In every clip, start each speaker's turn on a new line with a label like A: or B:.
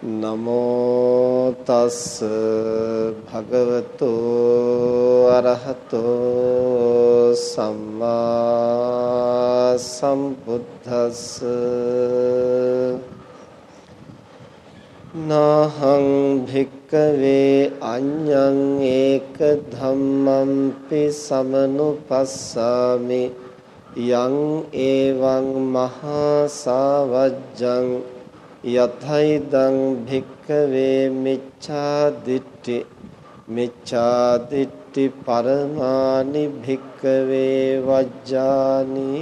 A: නමෝ තස් භගවතු අරහතෝ සම්මා සම්බුද්දස්ස නාහං භික්කවේ අඤ්ඤං ඒක ධම්මම්පි සමනුපස්සාමි යං එවං මහා සාවජ්ජං යතයිදං භික්කවේ මිච්ඡා දිට්ඨි මිච්ඡා දිට්ඨි පරමානි භික්කවේ වජ්ජානීති.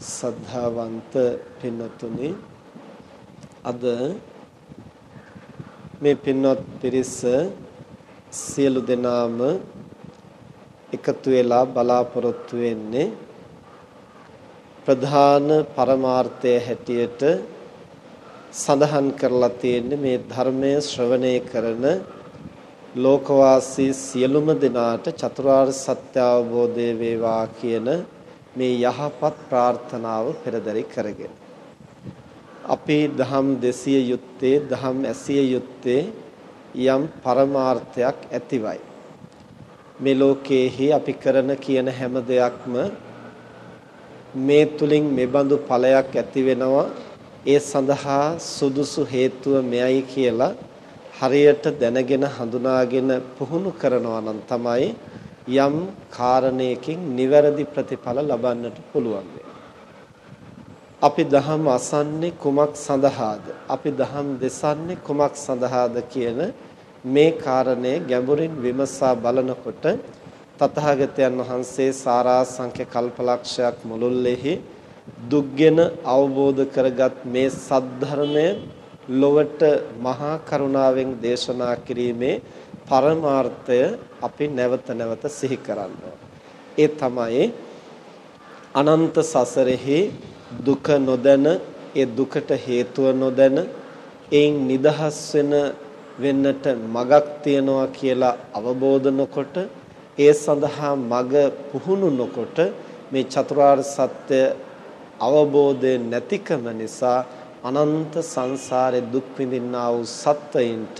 A: සද්ධාවන්ත පින්වත්නි අද මේ පින්වත් පිරිස සියලු දෙනාම එකතු වෙලා බලාපොරොත්තු වෙන්නේ ප්‍රධාන පරමාර්ථය හැටියට සඳහන් කරලා තියෙන්නේ මේ ධර්මය ශ්‍රවණය කරන ලෝකවාසී සියලුම දෙනාට චතුරාර්ය සත්‍ය අවබෝධය වේවා කියන මේ යහපත් ප්‍රාර්ථනාව පෙරදරි කරගෙන. අපේ දහම් දෙසිය යුත්තේ දහම් ඇසිය යුත්තේ යම් පරමාර්ථයක් ඇතිවයි. මේ ලෝකයේහි අපි කරන කියන හැම දෙයක්ම මේ තුලින් මෙබඳු ඵලයක් ඇති වෙනවා ඒ සඳහා සුදුසු හේතුව මෙයයි කියලා හරියට දැනගෙන හඳුනාගෙන පුහුණු කරනවා නම් තමයි යම් කාරණයකින් නිවැරදි ප්‍රතිඵල ලබන්නට පුළුවන් අපි දහම් අසන්නේ කුමක් සඳහාද? අපි දහම් දෙසන්නේ කුමක් සඳහාද කියන මේ කාරණය ගැඹුරින් විමසා බලනකොට තථාගතයන් වහන්සේ සාරාංශක කල්පලක්ෂයක් මුළුල්ලේහි දුක්ගෙන අවබෝධ කරගත් මේ සද්ධර්මය ලොවට මහා කරුණාවෙන් දේශනා කිරීමේ පරමාර්ථය අපි නැවත නැවත සිහි කරනවා. ඒ තමයි අනන්ත සසරෙහි දුක නොදැන ඒ දුකට හේතුව නොදැන එයින් නිදහස් වෙන වෙන්නට මගක් තියනවා කියලා අවබෝධ නොකොට ඒ සඳහා මග පුහුණු නොකොට මේ චතුරාර්ය සත්‍ය අවබෝධය නැතිකම නිසා අනන්ත සංසාරේ දුක් විඳින්නා වූ සත්වයින්ට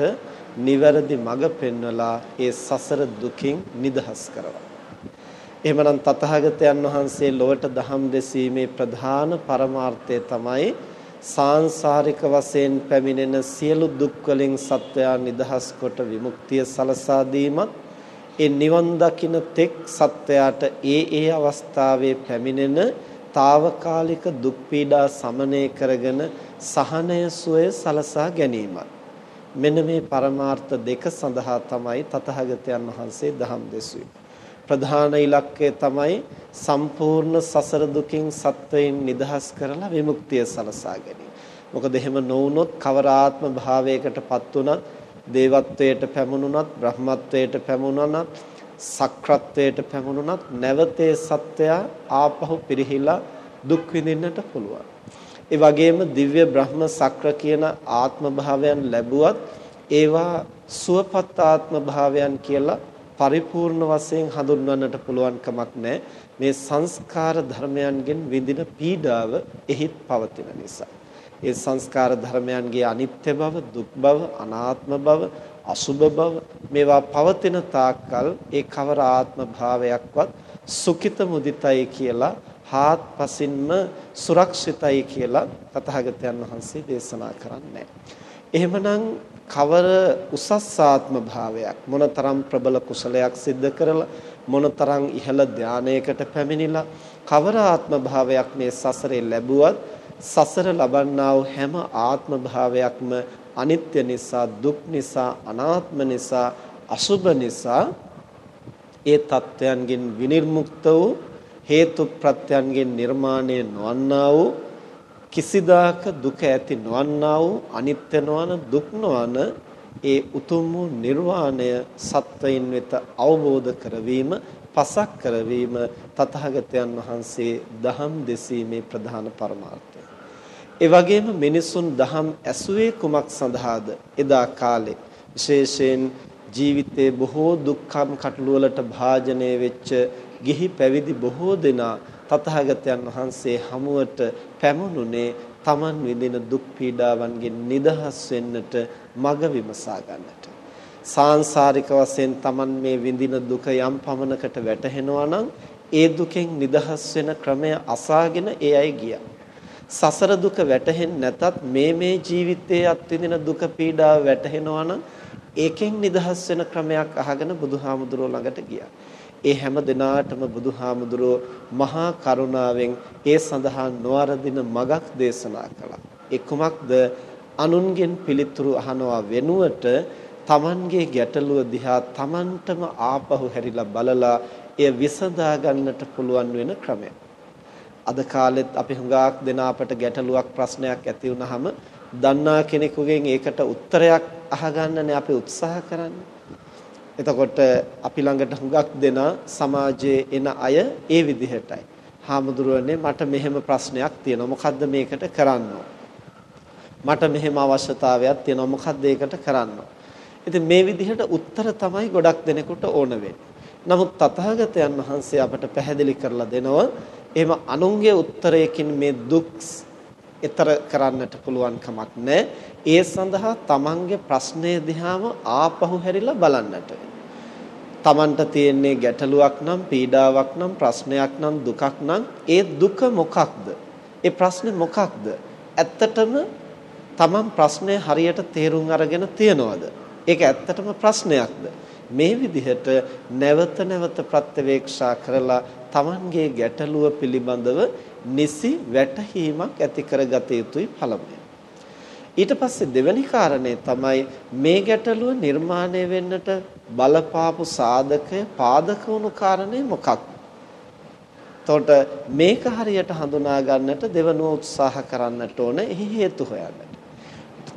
A: නිවැරදි මඟ පෙන්වලා ඒ සසර දුකින් නිදහස් කරනවා. එහෙමනම් තථාගතයන් වහන්සේ ලොවට දහම් දෙසීමේ ප්‍රධාන පරමාර්ථය තමයි සාංශාරික වශයෙන් පැමිණෙන සියලු දුක් වලින් සත්වයා නිදහස් කොට විමුක්තිය සලසා දීමත් ඒ නිවන් දකින්න තෙක් සත්වයාට ඒ ඒ අවස්ථාවේ පැමිණෙන తాවකාලික දුක් පීඩා සමනය කරගෙන සහනය සුවය සලසා ගැනීමත් මෙන්න මේ පරමාර්ථ දෙක සඳහා තමයි තථාගතයන් වහන්සේ දහම් දෙසුවේ ප්‍රධාන ඉලක්කය තමයි සම්පූර්ණ සසර දුකින් සත්වයින් නිදහස් කරලා විමුක්තිය සලසා ගැනීම. මොකද එහෙම නොවුනොත් කවර ආත්ම භාවයකටපත් උනත් දේවත්වයට පැමුණුනත් බ්‍රහ්මත්වයට පැමුණුනත් සක්‍රත්වයට පැමුණුනත් නැවතේ සත්‍යය ආපහු පිරිහිලා දුක් විඳින්නට පුළුවන්. ඒ වගේම දිව්‍ය බ්‍රහ්ම සක්‍ර කියන ආත්ම භාවයන් ලැබුවත් ඒවා සුවපත් ආත්ම භාවයන් කියලා පරිපූර්ණ වශයෙන් හඳුන්වන්නට පුළුවන් කමක් නැහැ. මේ සංස්කාර ධර්මයන්ගෙන් විඳින පීඩාව එහිත් පවතින නිසා. ඒ සංස්කාර ධර්මයන්ගේ අනිත්‍ය බව, දුක් බව, අනාත්ම බව, අසුබ බව මේවා පවතින තාක්කල් ඒ කවර ආත්ම භාවයක්වත් සුඛිත මුදිතයි කියලා හාත්පසින්ම සුරක්ෂිතයි කියලා තථාගතයන් වහන්සේ දේශනා කරන්නේ. එහෙමනම් කවර උසස් ආත්ම භාවයක් මොනතරම් ප්‍රබල කුසලයක් සිද්ධ කරලා මොනතරම් ඉහළ ධානයකට පැමිණිලා කවර ආත්ම භාවයක් මේ සසරේ ලැබුවත් සසර ලබන්නා වූ හැම ආත්ම භාවයක්ම අනිත්‍ය නිසා දුක් නිසා අනාත්ම නිසා අසුබ නිසා ඒ தත්වයන්ගෙන් විනිර්මුක්ත වූ හේතු ප්‍රත්‍යයන්ගෙන් නිර්මාණය නොවන්නා වූ කිසිදාක දුක ඇති නොවන්නා වූ අනිත්‍ය නොවන දුක් නොවන ඒ උතුම් වූ නිර්වාණය සත්වයින් වෙත අවබෝධ කරවීම පසක් කරවීම තථාගතයන් වහන්සේ දහම් දෙසීමේ ප්‍රධාන පරමාර්ථය. ඒ වගේම මිනිසුන් දහම් ඇසුවේ කුමක් සඳහාද? එදා කාලේ විශේෂයෙන් ජීවිතයේ බොහෝ දුක්ඛම් කටළු වලට භාජනය වෙච්ච ගිහි පැවිදි බොහෝ දෙනා තථාගතයන් වහන්සේ හමුවට පැමුණුනේ Taman විඳින දුක් පීඩාවන්ගෙන් නිදහස් වෙන්නට මඟ විමසා ගන්නට. සාංශාරික වශයෙන් Taman මේ විඳින දුක යම් පමණකට වැටහෙනවා නම් ඒ දුකෙන් නිදහස් වෙන ක්‍රමය අසාගෙන ඒ අය ගියා. සසර දුක වැටහෙන්නේ නැතත් මේ මේ ජීවිතයේ අත්විඳින දුක පීඩාව වැටහෙනවා නම් ඒකෙන් නිදහස් වෙන ක්‍රමයක් අහගෙන බුදුහාමුදුරුවෝ ළඟට ගියා. ඒ හැම දිනාටම බුදුහාමුදුරුවෝ මහා කරුණාවෙන් ඒ සඳහා නොවරදින මගක් දේශනා කළා. ඒ කුමක්ද? අනුන්ගෙන් පිළිතුරු අහනවා වෙනුවට Tamanගේ ගැටලුව දිහා Tamanටම ආපහු හැරිලා බලලා එය විසඳා ගන්නට පුළුවන් වෙන ක්‍රමය. අද කාලෙත් අපි හුඟක් දෙන අපට ගැටලුවක් ප්‍රශ්නයක් ඇති වුනහම දන්නා කෙනෙකුගෙන් ඒකට උත්තරයක් අහගන්නනේ අපි උත්සාහ කරන්නේ. එතකොට අපි ළඟට හුඟක් දෙනා සමාජයේ එන අය ඒ විදිහටයි. හාමුදුරුවනේ මට මෙහෙම ප්‍රශ්නයක් තියෙනවා. මොකද්ද මේකට කරන්න මට මෙහෙම අවශ්‍යතාවයක් තියෙනවා. මොකද්ද ඒකට කරන්න ඉතින් මේ විදිහට උත්තර තමයි ගොඩක් දෙනෙකුට ඕන නමුත් තථාගතයන් වහන්සේ අපට පැහැදිලි කරලා දෙනවා එහෙම අනුන්ගේ උත්තරයකින් මේ දුක් ඊතර කරන්නට පුළුවන් කමක් නැහැ. ඒ සඳහා තමන්ගේ ප්‍රශ්නය දිහාම ආපහු හැරිලා බලන්නට. තමන්ට තියෙන්නේ ගැටලුවක් නම් පීඩාවක් නම් ප්‍රශ්නයක් නම් දුකක් නම් ඒ දුක මොකක්ද? ඒ ප්‍රශ්නේ මොකක්ද? ඇත්තටම තමන් ප්‍රශ්නේ හරියට තේරුම් අරගෙන තියනවද? ඒක ඇත්තටම ප්‍රශ්නයක්ද? මේ විදිහට නැවත නැවත ප්‍රත්‍යවේක්ෂා කරලා තමන්ගේ ගැටලුව පිළිබඳව නිසි වැටහීමක් ඇති කරගත යුතුයි පළමුවෙන්. ඊට පස්සේ දෙවෙනි කාරණේ තමයි මේ ගැටලුව නිර්මාණය වෙන්නට බලපාපු සාධකය පාදක වුණු කාරණේ මොකක්ද? එතකොට මේක හරියට හඳුනා ගන්නට දෙවනුව උත්සාහ කරන්නට ඕන එහි හේතු හොයන්නට.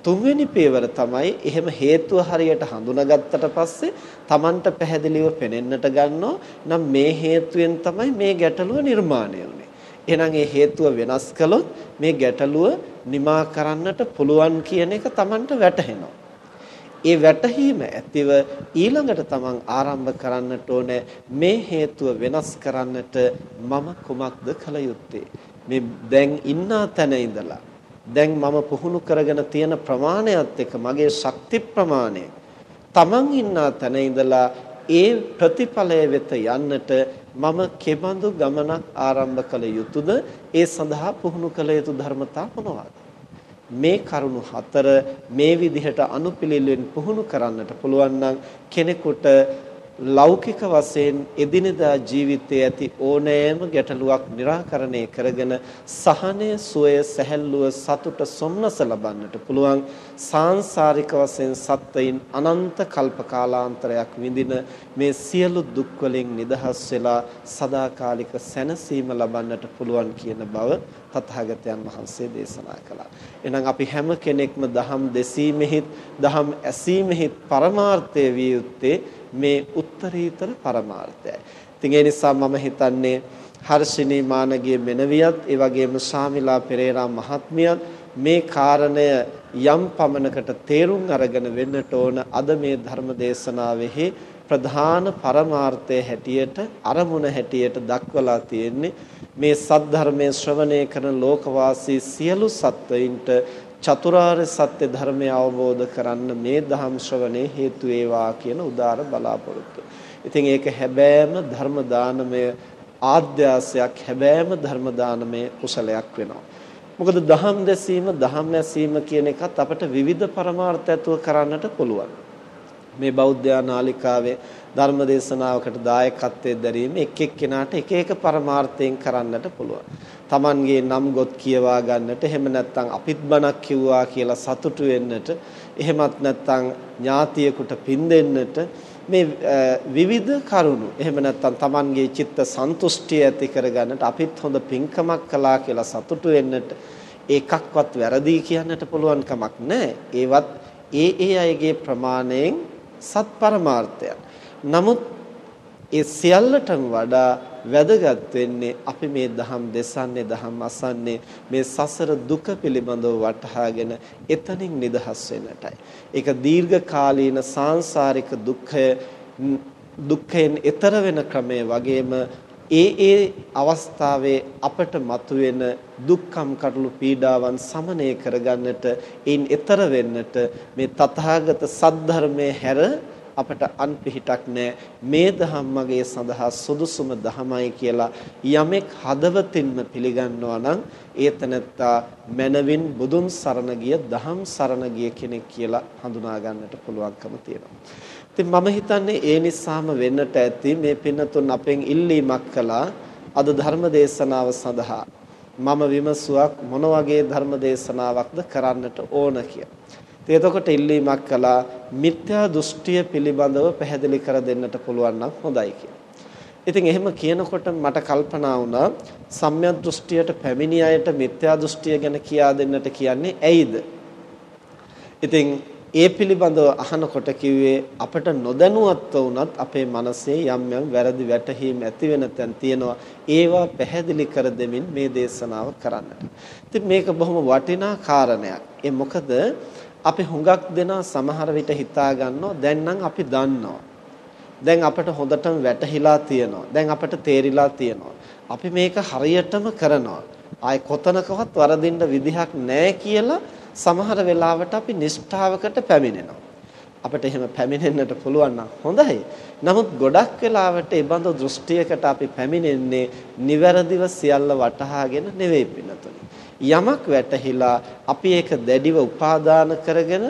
A: තුන්වෙනි පියවර තමයි එහෙම හේතුව හරියට හඳුනාගත්තට පස්සේ Tamanට පැහැදිලිව පෙනෙන්නට ගන්නෝ නම් මේ හේතුවෙන් තමයි මේ ගැටලුව නිර්මාණය වුනේ. එහෙනම් ඒ හේතුව වෙනස් කළොත් මේ ගැටලුව නිමා කරන්නට පුළුවන් කියන එක Tamanට වැටහෙනවා. ඒ වැටහීම ඇතිව ඊළඟට Taman ආරම්භ කරන්නට ඕනේ මේ හේතුව වෙනස් කරන්නට මම කුමක්ද කළ යුත්තේ? මේ දැන් ඉන්න තැන ඉඳලා දැන් මම පුහුණු කරගෙන තියෙන ප්‍රමාණයත් එක්ක මගේ ශක්ති ප්‍රමාණය. Taman ඉන්න තැන ඉඳලා ඒ ප්‍රතිඵලය වෙත යන්නට මම කෙබඳු ගමනක් ආරම්භ කළ යුතුද? ඒ සඳහා පුහුණු කළ යුතු ධර්මතා මොනවාද? මේ කරුණු හතර මේ විදිහට අනුපිළිවෙලින් පුහුණු කරන්නට පුළුවන් නම් කෙනෙකුට ලෞකික වශයෙන් එදිනෙදා ජීවිතයේ ඇති ඕනෑම ගැටලුවක් निराකරණය කරගෙන සහනය සුවය සැහැල්ලුව සතුට සොම්නස ලබන්නට පුළුවන් සාංශාරික වශයෙන් සත්වයින් අනන්ත කල්ප කාලාන්තරයක් විඳින මේ සියලු දුක් වලින් නිදහස් වෙලා සදාකාලික සැනසීම ලබන්නට පුළුවන් කියන බව තථාගතයන් වහන්සේ දේශනා කළා. එහෙනම් අපි හැම කෙනෙක්ම දහම් දෙසීමෙහිත් දහම් ඇසීමෙහිත් පරමාර්ථය විය යුත්තේ මේ උත්තරීතර පරමාර්ථයයි. ඉතින් ඒ නිසා මම හිතන්නේ හර්ෂිනී මානගේ මෙනවියත් ඒ වගේම ශාමිලා පෙරේරා මහත්මියත් මේ කාරණය යම් පමණකට තේරුම් අරගෙන වෙන්නට ඕන අද මේ ධර්ම දේශනාවෙහි ප්‍රධාන පරමාර්ථය හැටියට අරමුණ හැටියට දක්වලා තියෙන්නේ මේ සද්ධර්මයේ ශ්‍රවණය කරන ලෝකවාසී සියලු සත්වයින්ට චතුරාර්ය සත්‍ය ධර්මය අවබෝධ කරන්න මේ ධම් ශ්‍රවණේ හේතු වේවා කියන උදාර බලාපොරොත්තු. ඉතින් ඒක හැබෑම ධර්ම දානමය ආද්‍යාසයක් හැබෑම ධර්ම දානමය කුසලයක් වෙනවා. මොකද දහම් දැසීම දහම් ඇසීම කියන එකත් අපිට විවිධ පරමාර්ථ ඇතුව කරන්නට පුළුවන්. මේ බෞද්ධ නාලිකාවේ ධර්ම දේශනාවකට දායකත්වයෙන් දැරීම එක් එක්කෙනාට එක එක පරමාර්ථයෙන් කරන්නට පුළුවන්. Tamanගේ නම් ගොත් කියවා ගන්නට එහෙම නැත්නම් අපිත් බණක් කිව්වා කියලා සතුටු වෙන්නට එහෙමත් නැත්නම් ඥාතියෙකුට පින් දෙන්නට මේ විවිධ කරුණු එහෙම නැත්නම් Tamanගේ චිත්ත සන්තුෂ්ටිය ඇති කරගන්නට අපිත් හොඳ පින්කමක් කළා කියලා සතුටු වෙන්නට ඒකක්වත් වැරදි කියන්නට පුළුවන් කමක් නැහැ. ඒවත් ඒ ඒ අයගේ ප්‍රමාණයෙන් සත්පරමාර්ථයක්. නමුත් ඒ සියල්ලටම වඩා වැදගත් වෙන්නේ අපි මේ දහම් දෙසන්නේ දහම් අසන්නේ මේ සසර දුක පිළිබඳව වටහාගෙන එතනින් නිදහස් වෙන්නටයි. ඒක දීර්ඝ කාලීන සාංශාරික දුක්ඛය දුක්ඛයෙන් එතර වෙන ක්‍රමය වගේම ඒ ඒ අවස්ථාවේ අපට මතුවෙන දුක්ඛම් කටළු පීඩාවන් සමනය කරගන්නට ඒන් එතර වෙන්නට මේ තථාගත සද්ධර්මයේ හැර අපට අන් පිහිටක් නැහැ මේ දහම් මගේ සඳහා සුදුසුම දහමයි කියලා යමෙක් හදවතින්ම පිළිගන්නවා නම් ඒතනත්තා මනවින් බුදුන් සරණ ගිය දහම් සරණ ගිය කෙනෙක් කියලා හඳුනා ගන්නට පුළුවන්කම තියෙනවා. ඉතින් මම හිතන්නේ ඒ නිසාම වෙන්නට ඇති මේ පින්නතුන් අපෙන් ඉල්ලීමක් කළා අද ධර්ම දේශනාව සඳහා මම විමසුවක් මොන වගේ ධර්ම දේශනාවක්ද කරන්නට ඕන කියලා. එතකොට ඉල්ලීමක් කළා මිත්‍යා දෘෂ්ටිය පිළිබඳව පැහැදිලි කර දෙන්නට පුළුවන් නම් හොඳයි කියලා. ඉතින් එහෙම කියනකොට මට කල්පනා වුණා සම්‍යක් දෘෂ්ටියට පැමිණි අයට මිත්‍යා දෘෂ්ටිය ගැන කියා දෙන්නට කියන්නේ ඇයිද? ඉතින් ඒ පිළිබඳව අහනකොට කිව්වේ අපට නොදැනුවත්ව වුණත් අපේ මනසේ යම් යම් වැරදි වැටහීම් ඇති වෙන තැන් තියෙනවා ඒවා පැහැදිලි කර දෙමින් මේ දේශනාව කරන්නට. ඉතින් මේක බොහොම වටිනා කාරණයක්. ඒ මොකද අපි හුඟක් දෙනා සමහර විට හිතා ගන්නවා දැන් නම් අපි දන්නවා. දැන් අපට හොඳටම වැටහිලා තියෙනවා. දැන් අපට තේරිලා තියෙනවා. අපි මේක හරියටම කරනවා. ආයි කොතනකවත් වරදින්න විදිහක් නැහැ කියලා සමහර වෙලාවට අපි නිෂ්ඨාවකට පැමිණෙනවා. අපිට එහෙම පැමිණෙන්නට පුළුවන් නම් හොඳයි. නමුත් ගොඩක් වෙලාවට ඒ බඳු දෘෂ්ටියකට අපි පැමිණෙන්නේ නිවැරදිව සියල්ල වටහාගෙන නෙවෙයි පින්නතුනි. යමක් වැටහිලා අපි ඒක දැඩිව උපාදාන කරගෙන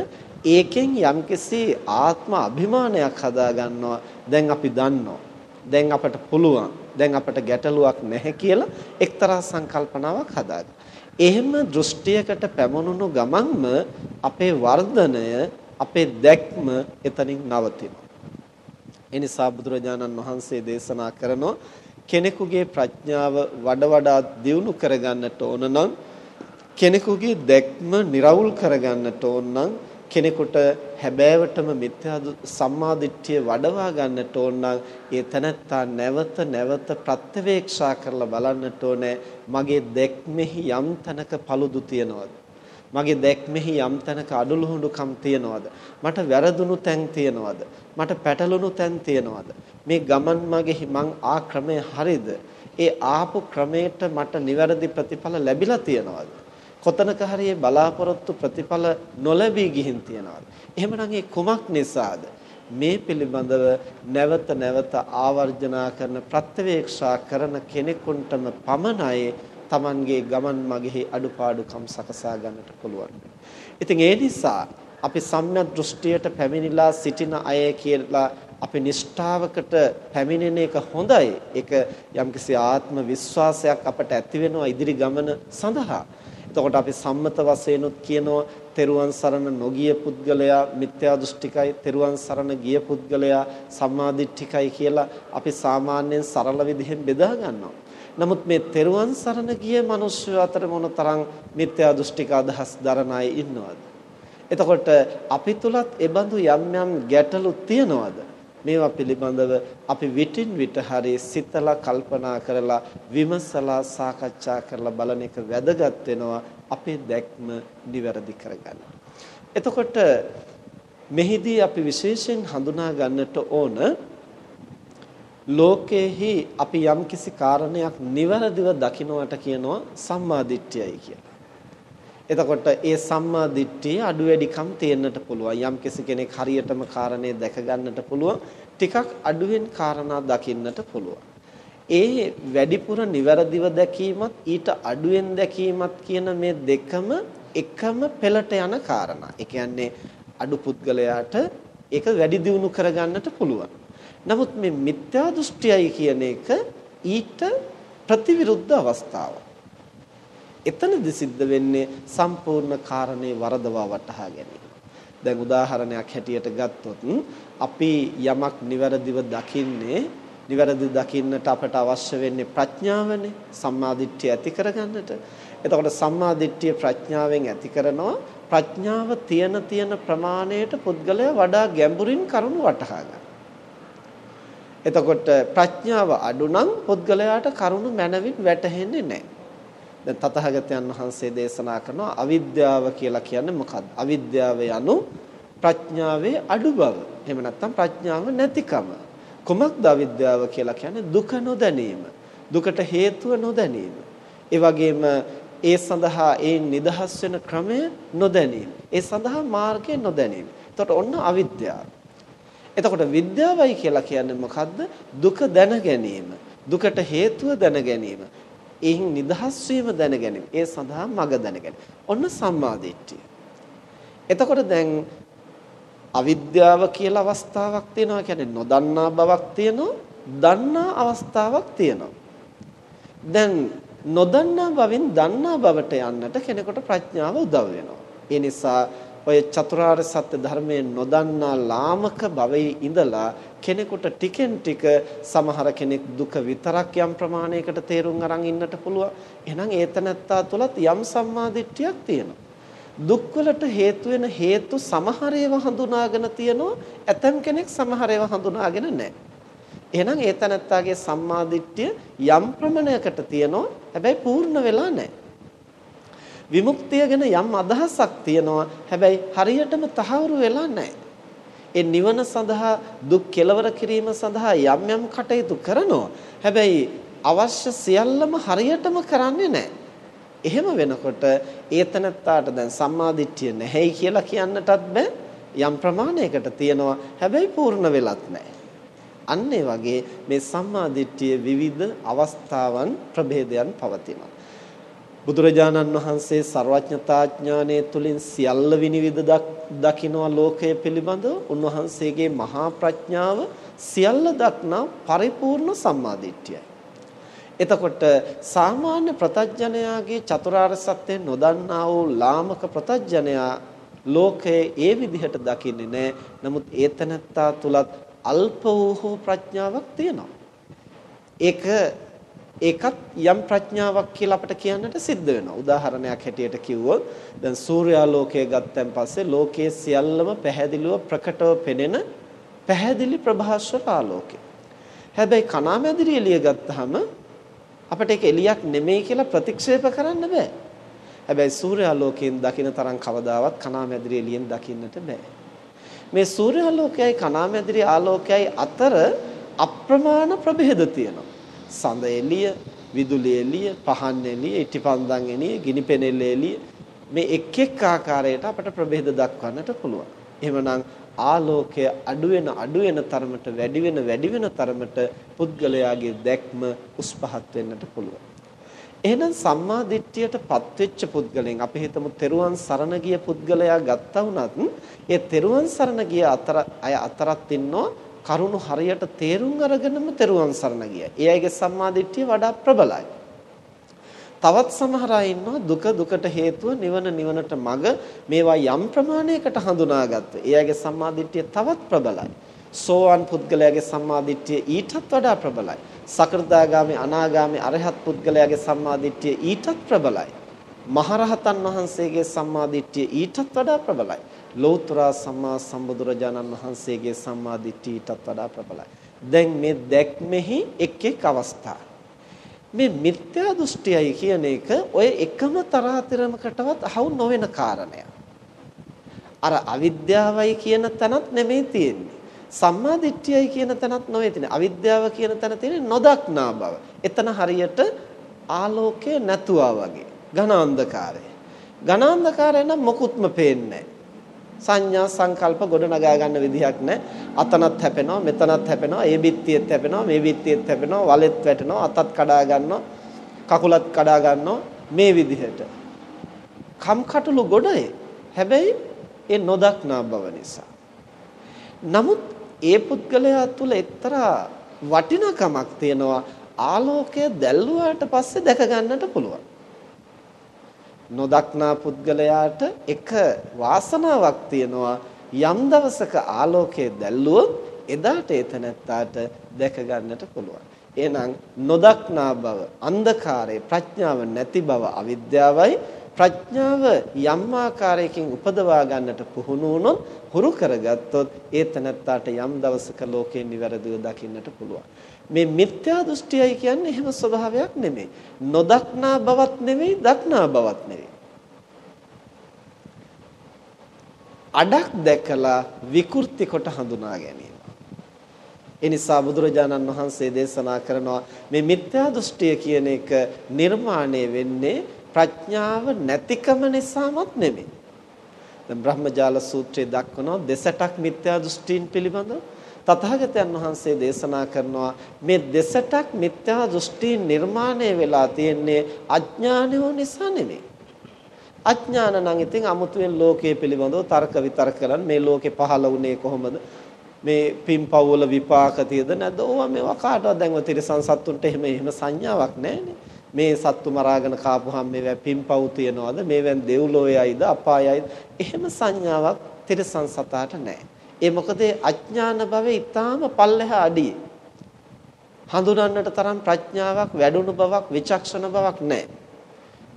A: ඒකෙන් යම්කිසි ආත්ම අභිමානයක් හදා ගන්නවා දැන් අපි දන්නවා දැන් අපට පුළුවන් දැන් අපට ගැටලුවක් නැහැ කියලා එක්තරා සංකල්පනාවක් හදාගන්න. එහෙම දෘෂ්ටියකට පැමුණුණු ගමන්ම අපේ වර්ධනය අපේ දැක්ම එතනින් නවතිනවා. ඒ නිසා බුදුරජාණන් වහන්සේ දේශනා කරනෝ කෙනෙකුගේ ප්‍රඥාව වඩ වඩා දියුණු කරගන්නට ඕන නම් කෙනෙකුගේ දැක්ම निराවුල් කරගන්නට ඕන නම් කෙනෙකුට හැබෑවටම මිත්‍යා සම්මාදිට්ඨිය වඩවා ගන්නට ඕන නම් ඒ තනත්තා නැවත නැවත ප්‍රත්‍යවේක්ෂා කරලා බලන්නට ඕනේ. මගේ දැක්මෙහි යම් තැනක paludu තියනවද? මගේ දැක්මෙහි යම් තැනක අඩලුහුඬුකම් තියනවද? මට වැරදුණු තැන් තියනවද? මට පැටලුණු තැන් තියනවද? මේ ගමන් මගේ මං ආ ක්‍රමය හරිද? ඒ ආපු ක්‍රමයට මට නිවැරදි ප්‍රතිඵල ලැබිලා තියනවද? කොතනක හරි බලාපොරොත්තු ප්‍රතිඵල නොලැබී ගිහින් තියනවාද? එහෙමනම් ඒ කුමක් නිසාද? මේ පිළිබඳව නැවත නැවත ආවර්ජනා කරන ප්‍රත්‍යවේක්ෂා කරන කෙනෙකුටම පමණයි Tamanගේ ගමන් මගෙහි අඩුපාඩුකම් සකසා ගන්නට පුළුවන්. ඉතින් ඒ නිසා අපි සම්‍යක් දෘෂ්ටියට පැමිණිලා සිටින අය කියලා අපි නිෂ්ඨාවකට පැමිණෙන එක හොඳයි. ඒක යම්කිසි ආත්ම විශ්වාසයක් අපට ඇති වෙනවා ඉදිරි ගමන සඳහා. එතකොට අපි සම්මත වශයෙන්ුත් කියනවා තෙරුවන් සරණ නොගිය පුද්ගලයා මිත්‍යා දෘෂ්ටිකයි තෙරුවන් සරණ ගිය පුද්ගලයා සම්මාදිට්ඨිකයි කියලා අපි සාමාන්‍යයෙන් සරල විදිහෙන් බෙදා ගන්නවා. නමුත් මේ තෙරුවන් සරණ ගිය මිනිස්සු අතර මොනතරම් මිත්‍යා දෘෂ්ටික අදහස් දරන අය ඉන්නවද? එතකොට අපි තුලත් ඒ බඳු යම් යම් ගැටලු තියනවද? මේවා පිළිබඳව අපි විටින් විට හරි සිතලා කල්පනා කරලා විමසලා සාකච්ඡා කරලා බලන එක වැදගත් වෙනවා අපේ දැක්ම නිවැරදි කරගන්න. එතකොට මෙහිදී අපි විශේෂයෙන් හඳුනා ගන්නට ඕන ලෝකයේහි අපි යම්කිසි කාරණයක් නිවැරදිව දකින්නට කියනවා සම්මාදිට්ඨියයි කියලා. එතකොට ඒ සම්මා දිට්ඨිය අඩු වැඩිකම් තියෙන්නට පුළුවන්. යම් කෙනෙක් හරියටම කාරණේ දැක ගන්නට පුළුවන්. ටිකක් අඩුවෙන් කාරණා දකින්නට පුළුවන්. ඒ වැඩිපුර නිවැරදිව දැකීමත් ඊට අඩුවෙන් දැකීමත් කියන මේ දෙකම එකම පෙළට යන කාරණා. ඒ කියන්නේ අඩු පුද්ගලයාට ඒක වැඩි දියුණු කරගන්නට පුළුවන්. නමුත් මේ මිත්‍යා දෘෂ්ටියයි කියන එක ඊට ප්‍රතිවිරුද්ධ අවස්ථාවක්. එතනදි සිද්ධ වෙන්නේ සම්පූර්ණ කාරණේ වරදවා වටහා ගැනීම. දැන් උදාහරණයක් හැටියට ගත්තොත් අපි යමක් නිවැරදිව දකින්නේ නිවැරදි දකින්නට අපට අවශ්‍ය වෙන්නේ ප්‍රඥාවනේ සම්මාදිට්ඨිය ඇති කරගන්නට. එතකොට සම්මාදිට්ඨිය ප්‍රඥාවෙන් ඇති කරනවා ප්‍රඥාව තියෙන තියෙන ප්‍රමාණයට පුද්ගලයා වඩා ගැඹුරින් කරුණු වටහා ගන්න. එතකොට ප්‍රඥාව අඩු නම් පුද්ගලයාට කරුණු මනවින් වැටහෙන්නේ නැහැ. දැන් තථාගතයන් වහන්සේ දේශනා කරනවා අවිද්‍යාව කියලා කියන්නේ මොකක්ද? අවිද්‍යාව යනු ප්‍රඥාවේ අඩු බව. එහෙම නැත්නම් ප්‍රඥාව නැතිකම. කොමක්ද අවිද්‍යාව කියලා කියන්නේ දුක නොදැනීම. දුකට හේතුව නොදැනීම. ඒ වගේම ඒ සඳහා ඒ නිදහස් වෙන ක්‍රමය නොදැනීම. ඒ සඳහා මාර්ගය නොදැනීම. එතකොට ඔන්න අවිද්‍යාව. එතකොට විද්‍යාවයි කියලා කියන්නේ මොකද්ද? දුක දැන ගැනීම. දුකට හේතුව දැන ගැනීම. එයින් නිදහස් වීම දැනගැනීම. ඒ සඳහා මඟ දැනගැනීම. ඔන්න සම්මාදිට්ඨිය. එතකොට දැන් අවිද්‍යාව කියලා අවස්ථාවක් තියෙනවා කියන්නේ නොදන්නා බවක් තියෙනවා දන්නා අවස්ථාවක් තියෙනවා දැන් නොදන්නා බවින් දන්නා බවට යන්නට කෙනෙකුට ප්‍රඥාව උදව් වෙනවා ඒ නිසා ඔය චතුරාර්ය සත්‍ය ධර්මයේ නොදන්නා ලාමක භවයේ ඉඳලා කෙනෙකුට ටිකෙන් ටික සමහර කෙනෙක් දුක විතරක් යම් ප්‍රමාණයකට තේරුම් අරන් ඉන්නට පුළුවන්. එහෙනම් ඒතනත්තා තුලත් යම් සම්මාදිට්ඨියක් තියෙනවා. දුක්වලට හේතු වෙන හේතු සමහර ඒවා හඳුනාගෙන තියෙනවා. ඇතම් කෙනෙක් සමහර ඒවා හඳුනාගෙන නැහැ. එහෙනම් ඒතනත්තාගේ සම්මාදිට්ඨිය යම් ප්‍රමාණයකට තියෙනවා. හැබැයි පූර්ණ වෙලා නැහැ. විමුක්තිය ගැන යම් අදහසක් තියෙනවා. හැබැයි හරියටම තහවුරු වෙලා නැහැ. ඒ නිවන සඳහා දුක් කෙලවර කිරීම සඳහා යම් යම් කටයුතු කරනවා. හැබැයි අවශ්‍ය සියල්ලම හරියටම කරන්නේ නැහැ. එහෙම වෙනකොට ඒතනත්තාට දැන් සම්මාදිට්ඨිය නැහැයි කියලා කියන්නටත් බෑ. යම් ප්‍රමාණයකට තියෙනවා. හැබැයි පූර්ණ වෙලත් නැහැ. අන්න ඒ වගේ මේ සම්මාදිට්ඨිය විවිධ අවස්ථාවන් ප්‍රභේදයන් පවතිනවා. බුදුරජාණන් වහන්සේ ਸਰවඥතා ඥානයේ තුලින් සියල්ල විනිවිද දකිනවා ලෝකය පිළිබඳව උන්වහන්සේගේ මහා ප්‍රඥාව සියල්ල දක්නා පරිපූර්ණ සම්මාදිට්ඨියයි. එතකොට සාමාන්‍ය ප්‍රතඥයාගේ චතුරාර්ය සත්‍ය නොදන්නා වූ ලාමක ප්‍රතඥයා ලෝකයේ ඒ විදිහට දකින්නේ නැහැ. නමුත් ඒතනත්තා තුලත් අල්ප වූ ප්‍රඥාවක් තියෙනවා. ඒක ඒකත් යම් ප්‍රඥාවක් කියලා අපිට කියන්නට සිද්ධ වෙනවා. උදාහරණයක් හැටියට කිව්වොත් දැන් සූර්යාලෝකය ගත්තන් පස්සේ ලෝකයේ සියල්ලම පැහැදිලිව ප්‍රකටව පෙනෙන පැහැදිලි ප්‍රභාස්වර ආලෝකය. හැබැයි කණාමැදිරි එළිය ගත්තාම අපිට ඒක එළියක් නෙමෙයි කියලා ප්‍රතික්ෂේප කරන්න බෑ. හැබැයි සූර්යාලෝකයෙන් දකින තරම් කවදාවත් කණාමැදිරි එළියෙන් දකින්නට බෑ. මේ සූර්යාලෝකයයි කණාමැදිරි ආලෝකයයි අතර අප්‍රමාණ ප්‍රභේද තියෙනවා. සඳ එළිය, විදුලි එළිය, පහන් එළිය, ඉටිපන්දන් එළිය, ගිනිපෙනෙල් එළිය මේ එක් එක් ආකාරයට අපට ප්‍රභේද දක්වන්නට පුළුවන්. එහෙමනම් ආලෝකය අඩු වෙන අඩු වෙන තරමට වැඩි වෙන වැඩි වෙන තරමට පුද්ගලයාගේ දැක්ම උස් පහත් වෙන්නට පුළුවන්. එහෙනම් සම්මා දිට්ඨියටපත් වෙච්ච පුද්ගලයන් අපි හිතමු තෙරුවන් සරණ ගිය පුද්ගලයා ගත්තා වුණත් ඒ තෙරුවන් සරණ ගිය අතර අය අතරත් ඉන්නෝ කරුණු හරියට තේරුම් අරගෙනම තෙරුවන් සරණ ගියා. ඒ අයගේ සම්මාදිට්ඨිය වඩා ප්‍රබලයි. තවත් සමහර අය ඉන්නවා දුක දුකට හේතුව නිවන නිවනට මඟ මේවා යම් ප්‍රමාණයකට හඳුනාගත්තා. ඒ අයගේ සම්මාදිට්ඨිය තවත් ප්‍රබලයි. සෝවන් පුද්ගලයාගේ සම්මාදිට්ඨිය ඊටත් වඩා ප්‍රබලයි. සකෘදාගාමි අනාගාමි අරහත් පුද්ගලයාගේ සම්මාදිට්ඨිය ඊටත් ප්‍රබලයි. මහරහතන් වහන්සේගේ සම්මාදිට්ඨිය ඊටත් වඩා ප්‍රබලයි. ලෞතර සම්මා සම්බුදුරජාණන් වහන්සේගේ සම්මාදිට්ඨිය ඊටත් වඩා ප්‍රබලයි. දැන් මේ දැක්මෙහි එක් එක් අවස්ථා. මේ මිත්‍යා දෘෂ්ටියයි කියන එක ඔය එකම තරහතරමකටවත් අහු නොවන කාරණයක්. අර අවිද්‍යාවයි කියන තැනත් නෙමෙයි තියෙන්නේ. සම්මා දිට්ඨියයි කියන තැනත් නොවේ තියෙන්නේ. අවිද්‍යාව කියන තැන තියෙන්නේ නොදක්නා බව. එතන හරියට ආලෝකය නැතුවා වගේ. ඝන අන්ධකාරය. ඝන අන්ධකාරය නම් මොකුත්ම පේන්නේ සංඥා සංකල්ප ගොඩ නගා ගන්න විදිහක් නැහැ. අතනත් හැපෙනවා, මෙතනත් හැපෙනවා, ඒ බිත්තියෙත් හැපෙනවා, මේ බිත්තියෙත් හැපෙනවා, වලෙත් වැටෙනවා, අතත් කඩා ගන්නවා, කකුලත් කඩා ගන්නවා මේ විදිහට. කම්කටොළු ගොඩේ. හැබැයි ඒ නොදක්නා බව නිසා. නමුත් ඒ පුද්ගලයා තුල එක්තරා වටිනකමක් තියෙනවා ආලෝකය දැල්ුවාට පස්සේ දැක ගන්නට පුළුවන්. නොදක්නා පුද්ගලයාට එක වාසනාවක් තියෙනවා යම් දවසක ආලෝකය දැල්ලුවොත් එදාට එතනත්තාට දැක ගන්නට පුළුවන්. එහෙනම් නොදක්නා බව, අන්ධකාරය, ප්‍රඥාව නැති බව අවිද්‍යාවයි ප්‍රඥාව යම් ආකාරයකින් උපදවා ගන්නට පුහුණු වුණොත් හුරු කරගත්තොත් ඒ තනත්තාට යම් දවසක ලෝකේ නිවැරදිව දකින්නට පුළුවන්. මේ මිත්‍යා දෘෂ්ටියයි කියන්නේ එහෙම ස්වභාවයක් නෙමෙයි. නොදක්නා බවත් නෙමෙයි, දක්නා බවත් නෙමෙයි. අඩක් දැකලා විකෘති කොට හඳුනා ගැනීම. ඒ නිසා බුදුරජාණන් වහන්සේ දේශනා කරනවා මේ මිත්‍යා දෘෂ්ටිය කියන එක නිර්මාණය වෙන්නේ ප්‍රඥාව නැතිකම නිසාමත් නෙමෙයි. දැන් බ්‍රහ්මජාල සූත්‍රයේ දක්වනවා දෙසටක් මිත්‍යා දෘෂ්ටීන් පිළිබඳව තථාගතයන් වහන්සේ දේශනා කරනවා මේ දෙසටක් මිත්‍යා දෘෂ්ටීන් නිර්මාණය වෙලා තියෙන්නේ අඥානය නිසා නෙමෙයි. අඥාන නම් ඉතින් අමුතුවෙන් ලෝකයේ පිළිබඳව තර්ක විතර්ක කරන් මේ ලෝකේ පහළ වුණේ කොහොමද? මේ පින්පව් වල විපාක තියද නැද්ද? ඕවා මේවා කාටවත් දැන්ව තිරසන් සත්තුන්ට එහෙම එහෙම සංඥාවක් නැහැනේ. මේ සත්තු මරාගෙන කාපුහම මේවා පින්පව් තියනවාද? මේවෙන් දෙව්ලෝයයිද අපායයිද? එහෙම සංඥාවක් තිරසන් සතාට නැහැ. ඒ මොකද අඥාන භවෙ ඊටාම පල්ලෙහා අඩියේ. හඳුනන්නට තරම් ප්‍රඥාවක් වැඩුණු බවක් විචක්ෂණ බවක් නැහැ.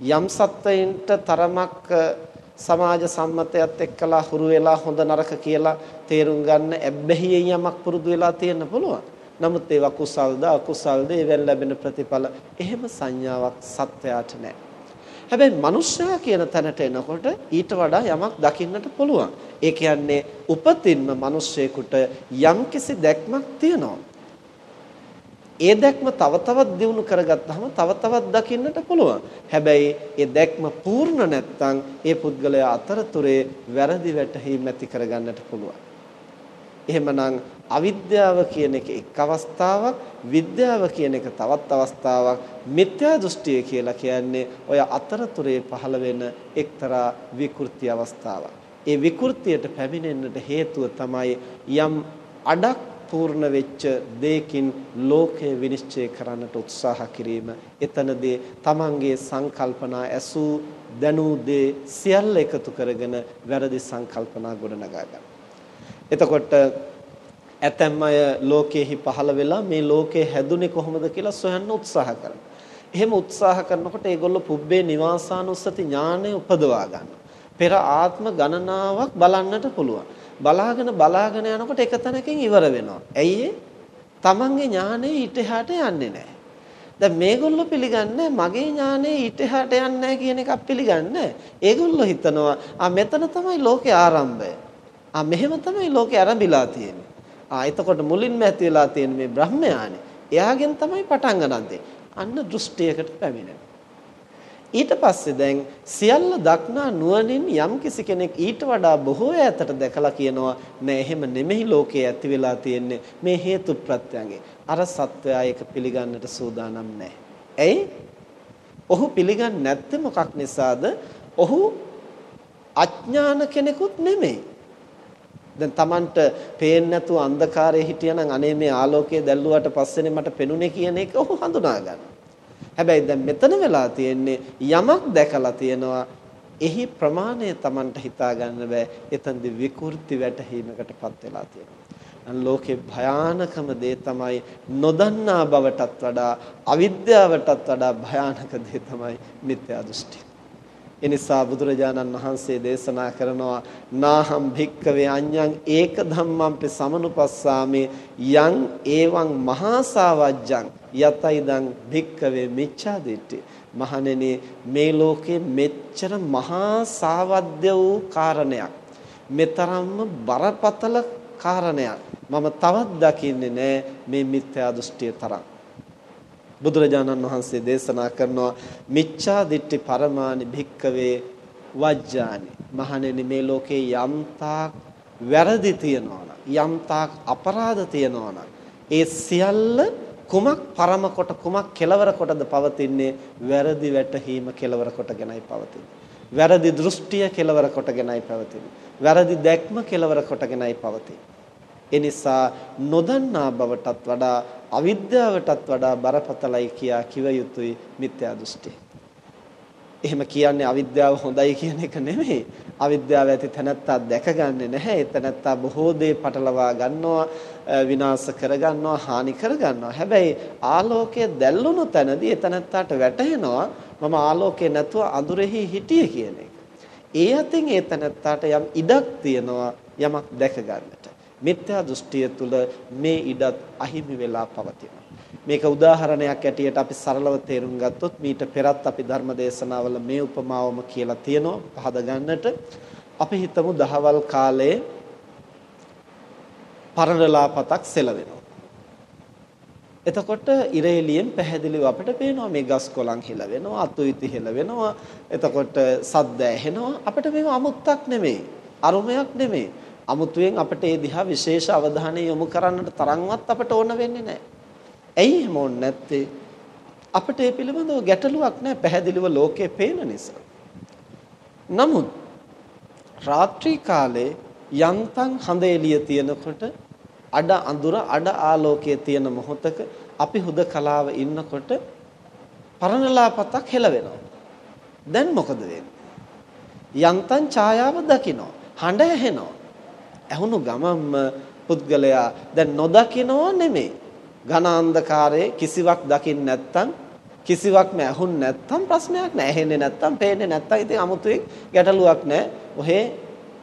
A: යම් සත්වයින්ට තරමක් සමාජ සම්මතයත් එක්කලා හුරු වෙලා හොඳ නරක කියලා තේරුම් ගන්න ඇබ්බැහියෙන් යමක් පුරුදු වෙලා තියෙන්න පුළුවන්. නමුත් ඒවා කුසල්ද අකුසල්ද ඒවෙන් ලැබෙන ප්‍රතිඵල එහෙම සංඥාවක් සත්වයාට නැහැ. හැබැයි මනුෂ්‍යයා කියන තැනට එනකොට ඊට වඩා යමක් දකින්නට පුළුවන්. ඒ කියන්නේ උපතින්ම මිනිස්සෙකුට යම්කිසි දැක්මක් තියෙනවා. ඒ දැක්ම තව තවත් දියුණු කරගත්තාම තව තවත් දකින්නට පුළුවන්. හැබැයි ඒ දැක්ම පූර්ණ නැත්නම් ඒ පුද්ගලයා අතරතුරේ වැරදි වැටහීම් ඇති කරගන්නට පුළුවන්. එහෙමනම් අවිද්‍යාව කියන එක එක් අවස්ථාවක් විද්‍යාව කියන එක තවත් අවස්ථාවක් මිත්‍යා දෘෂ්ටිය කියලා කියන්නේ ඔය අතරතුරේ පහළ වෙන එක්තරා විකෘති අවස්ථාවක්. ඒ විකෘතියට පැමිණෙන්නට හේතුව තමයි යම් අඩක් පූර්ණ වෙච්ච දෙයකින් ලෝකය විනිශ්චය කරන්නට උත්සාහ කිරීම. එතනදී තමන්ගේ සංකල්පනා ඇසූ දැනූ දේ සියල්ල එකතු කරගෙන වැරදි සංකල්පනා ගොඩනගා ගන්න. එතකොට ඇතැම් අය ලෝකෙහි පහළ වෙලා මේ ලෝකේ හැදුනේ කොහොමද කියලා සොයන්න උත්සාහ කරනවා. එහෙම උත්සාහ කරනකොට ඒගොල්ලෝ පුබ්බේ නිවාසානුස්සති ඥානය උපදවා ගන්නවා. පෙර ආත්ම ගණනාවක් බලන්නට පුළුවන්. බලාගෙන බලාගෙන යනකොට එක තැනකින් ඉවර වෙනවා. ඇයි තමන්ගේ ඥානය ඊට එහාට යන්නේ නැහැ. දැන් මේගොල්ලෝ පිළිගන්නේ මගේ ඥානය ඊට එහාට යන්නේ නැහැ කියන එකක් පිළිගන්නේ. ඒගොල්ලෝ හිතනවා ආ මෙතන තමයි ලෝකේ ආරම්භය. ආ මෙහෙම තමයි ලෝකේ ආරම්භිලා තියෙන්නේ. ආ එතකොට මුලින්ම ඇති වෙලා තියෙන මේ බ්‍රහ්මයානේ. එයාගෙන් තමයි පටන් ගන්නන්නේ. අන්න දෘෂ්ටියකට පැමිණෙනවා. ඊට පස්සේ දැන් සියල්ල දක්නා නුවණින් යම්කිසි කෙනෙක් ඊට වඩා බොහෝ ඈතට දැකලා කියනවා නෑ එහෙම නෙමෙයි ලෝකේ ඇති වෙලා තියෙන්නේ මේ හේතු ප්‍රත්‍යංගේ. අර සත්වයා ඒක පිළිගන්නට සූදානම් නෑ. ඇයි? ඔහු පිළිගන්නේ නැත්තේ මොකක් නිසාද? ඔහු අඥාන කෙනෙකුත් නෙමෙයි. දැන් Tamanට පේන්නේ නැතුව අන්ධකාරයේ හිටියනම් අනේ මේ ආලෝකය දැල්ලුවාට පස්සේනේ මට පෙනුනේ කියන එක ඔහු හඳුනා ගන්නවා. හැබැයි දැන් මෙතන වෙලා තියෙන්නේ යමක් දැකලා තියෙනවා එහි ප්‍රමාණය Tamanට හිතා ගන්න බෑ. එතනදි විකෘති වැටහීමකටපත් වෙලා තියෙනවා. ලෝකේ භයානකම දේ තමයි නොදන්නා බවටත් වඩා අවිද්‍යාවටත් වඩා භයානක දේ තමයි මිත්‍යා දෘෂ්ටි. එනිසා බුදුරජාණන් වහන්සේ දේශනා කරනවා නාහම් භික්කවේ අඤ්ඤං ඒක ධම්මම්පි සමනුපස්සාමේ යං ඒවං මහාසාවජ්ජං යතයිදං භික්කවේ මිච්ඡාදිට්ඨි මහණෙනි මේ ලෝකේ මෙච්චර මහා සාවද්‍ය වූ කාරණයක්. මෙතරම්ම බරපතල කාරණයක්. මම තවත් දකින්නේ නැහැ මේ මිත්‍යා දෘෂ්ටිය තරම්. බුදුරජාණන් වහන්සේ දේශනා කරනවා මිච්ඡා දිට්ඨි පරමානි භික්කවේ වජ්ජානි. මහණෙනි මේ ලෝකේ යම්තාක් වැරදි තියනවා යම් තාක් අපරාධ තියනවා ඒ සියල්ල කුමක් පරම කොට කුමක් කෙලවර කොටද පවතින්නේ? වැරදි වැටහීම කෙලවර කොටගෙනයි පවතින්නේ. වැරදි දෘෂ්ටිය කෙලවර කොටගෙනයි පවතින්නේ. වැරදි දැක්ම කෙලවර කොටගෙනයි පවතින්නේ. ඒ නිසා නොදන්නා බවටත් වඩා අවිද්‍යාවටත් වඩා බරපතලයි කියා කිව යුතුයි මිත්‍යා දෘෂ්ටිය. එහෙම කියන්නේ අවිද්‍යාව හොඳයි කියන එක නෙමෙයි. අවිද්‍යාව ඇති තැනැත්තා දැකගන්නේ නැහැ. ඒ තැනැත්තා බොහෝ දේ පටලවා ගන්නවා, විනාශ කරගන්නවා, හානි කරගන්නවා. හැබැයි ආලෝකය දැල්ලුණු තැනදී ඒ තැනැත්තාට වැටහෙනවා මම ආලෝකේ නැතුව අඳුරෙහි හිටියේ කියන එක. ඒ අතින් ඒ තැනැත්තාට යම් ඉඩක් තියනවා යමක් දැක ගන්නට. මිත්‍යා දෘෂ්ටිය තුල මේ ඉඩත් අහිමි වෙලා පවතිනවා. මේක උදාහරණයක් ඇටියට අපි සරලව තේරුම් ගත්තොත් මීට පෙරත් අපි ධර්ම දේශනාවල මේ උපමාවම කියලා තියෙනවා. පහද ගන්නට. අපි හිතමු දහවල් කාලයේ පරණලාපතක් සෙලවෙනවා. එතකොට ඉරේලියෙන් පැහැදිලිව අපිට පේනවා මේ ගස් කොළන් හිල වෙනවා අතු ඉති හිල වෙනවා එතකොට සද්ද ඇහෙනවා. අපිට මේව අමුත්තක් නෙමෙයි අරුමයක් නෙමෙයි. අමුතුවෙන් අපිට ඒ දිහා විශේෂ අවධානය යොමු කරන්නට තරම්වත් අපට ඕන වෙන්නේ නැහැ. ඇයි එහෙම ඕනේ නැත්තේ? අපිට ඒ පිළිබඳව ගැටලුවක් නැහැ පැහැදිලිව ලෝකේ පේන නිසා. නමුත් රාත්‍රී කාලේ යන්තම් හඳ එළිය තියෙනකොට අඩ අඳුර අඩ ආලෝකයේ තියෙන මොහොතක අපි හුදකලාව ඉන්නකොට පරණලාපතක් හෙලවෙනවා. දැන් මොකද වෙන්නේ? යන්තම් ඡායාව දකිනවා. හඬ ඇහෙනවා. ඇහුණු ගමම්ම පුද්ගලයා දැන් නොදකිනව නෙමෙයි. ඝන අන්ධකාරයේ කිසිවක් දකින්න නැත්තම් කිසිවක්ම ඇහුන් නැත්තම් ප්‍රශ්නයක් නැහැ. ඇහෙන්නේ නැත්තම් පේන්නේ නැත්තම් ඉතින් 아무තුයි ගැටලුවක් නැහැ. ඔහේ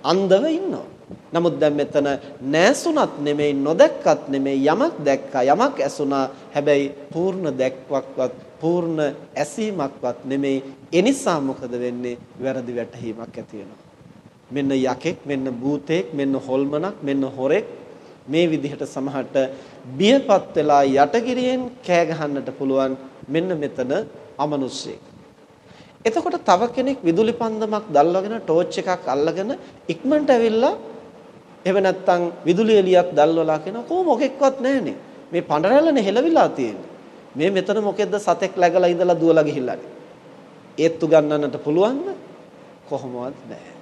A: අන්ධව ඉන්නවා. නමුත් දැන් මෙතන නැසුණත් නෙමෙයි නොදැක්කත් නෙමෙයි යමක් දැක්කා යමක් ඇසුණා හැබැයි පූර්ණ දැක්වක්වත් පූර්ණ ඇසීමක්වත් නෙමෙයි එනිසා මොකද වෙන්නේ වැරදි වැටහීමක් ඇති වෙනවා මෙන්න යකෙක් මෙන්න භූතෙක් මෙන්න හොල්මනක් මෙන්න හොරෙක් මේ විදිහට සමහරට බියපත් වෙලා යටගිරියෙන් කෑ ගහන්නට පුළුවන් මෙන්න මෙතන අමනුෂ්‍යෙක්. එතකොට තව කෙනෙක් විදුලි පන්දමක් දැල්වගෙන ටෝච් එකක් අල්ලගෙන ඉක්මනට ඇවිල්ලා එහෙම නැත්නම් විදුලි එලියක් දැල්වලා කියනවා කොහොම මොකෙක්වත් නැහනේ. මේ පඬරැල්ලනේ හෙලවිලා තියෙන්නේ. මේ මෙතන මොකෙද්ද සතෙක් läගලා ඉඳලා දුවලා ගිහිල්ලානේ. ඒත්තු ගන්නන්නට පුළුවන්ද? කොහොමවත් නැහැ.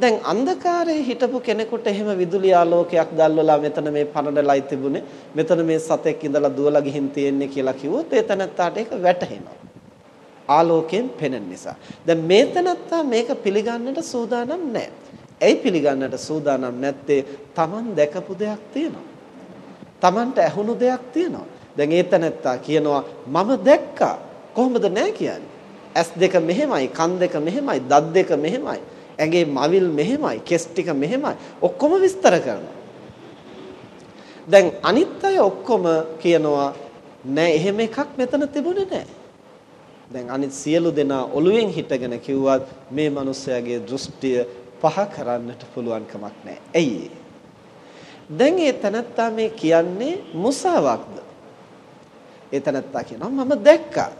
A: දැන් අන්ධකාරයේ හිටපු කෙනෙකුට එහෙම විදුලි ආලෝකයක් දැල්වලා මෙතන මේ පනඩලයි තිබුණේ මෙතන මේ සතෙක් ඉඳලා දුවලා ගිහින් තියෙන්නේ කියලා කිව්වොත් ඒ තනත්තාට ඒක වැටහෙනවා. ආලෝකයෙන් පෙනෙන නිසා. දැන් මේ තනත්තා මේක පිළිගන්නට සූදානම් නැහැ. ඇයි පිළිගන්නට සූදානම් නැත්තේ? Taman දැකපු දෙයක් තියෙනවා. Tamanට ඇහුණු දෙයක් තියෙනවා. දැන් ඒ තනත්තා කියනවා මම දැක්කා. කොහොමද නැහැ කියන්නේ. ඇස් දෙක මෙහෙමයි කන් දෙක මෙහෙමයි දත් දෙක මෙහෙමයි. ඇඟේ මවිල් මෙහෙමයි, කෙස් ටික මෙහෙමයි. ඔක්කොම විස්තර කරනවා. දැන් අනිත් අය ඔක්කොම කියනවා නෑ එහෙම එකක් මෙතන තිබුණේ නෑ. දැන් අනිත් සියලු දෙනා ඔළුවෙන් හිටගෙන කිව්වත් මේ මිනිස්යාගේ දෘෂ්ටිය පහ කරන්නට පුළුවන් කමක් නෑ. ඇයි දැන් ඒ තනත්තා මේ කියන්නේ මුසාවක්ද? ඒ තනත්තා කියනවා මම දැක්කා.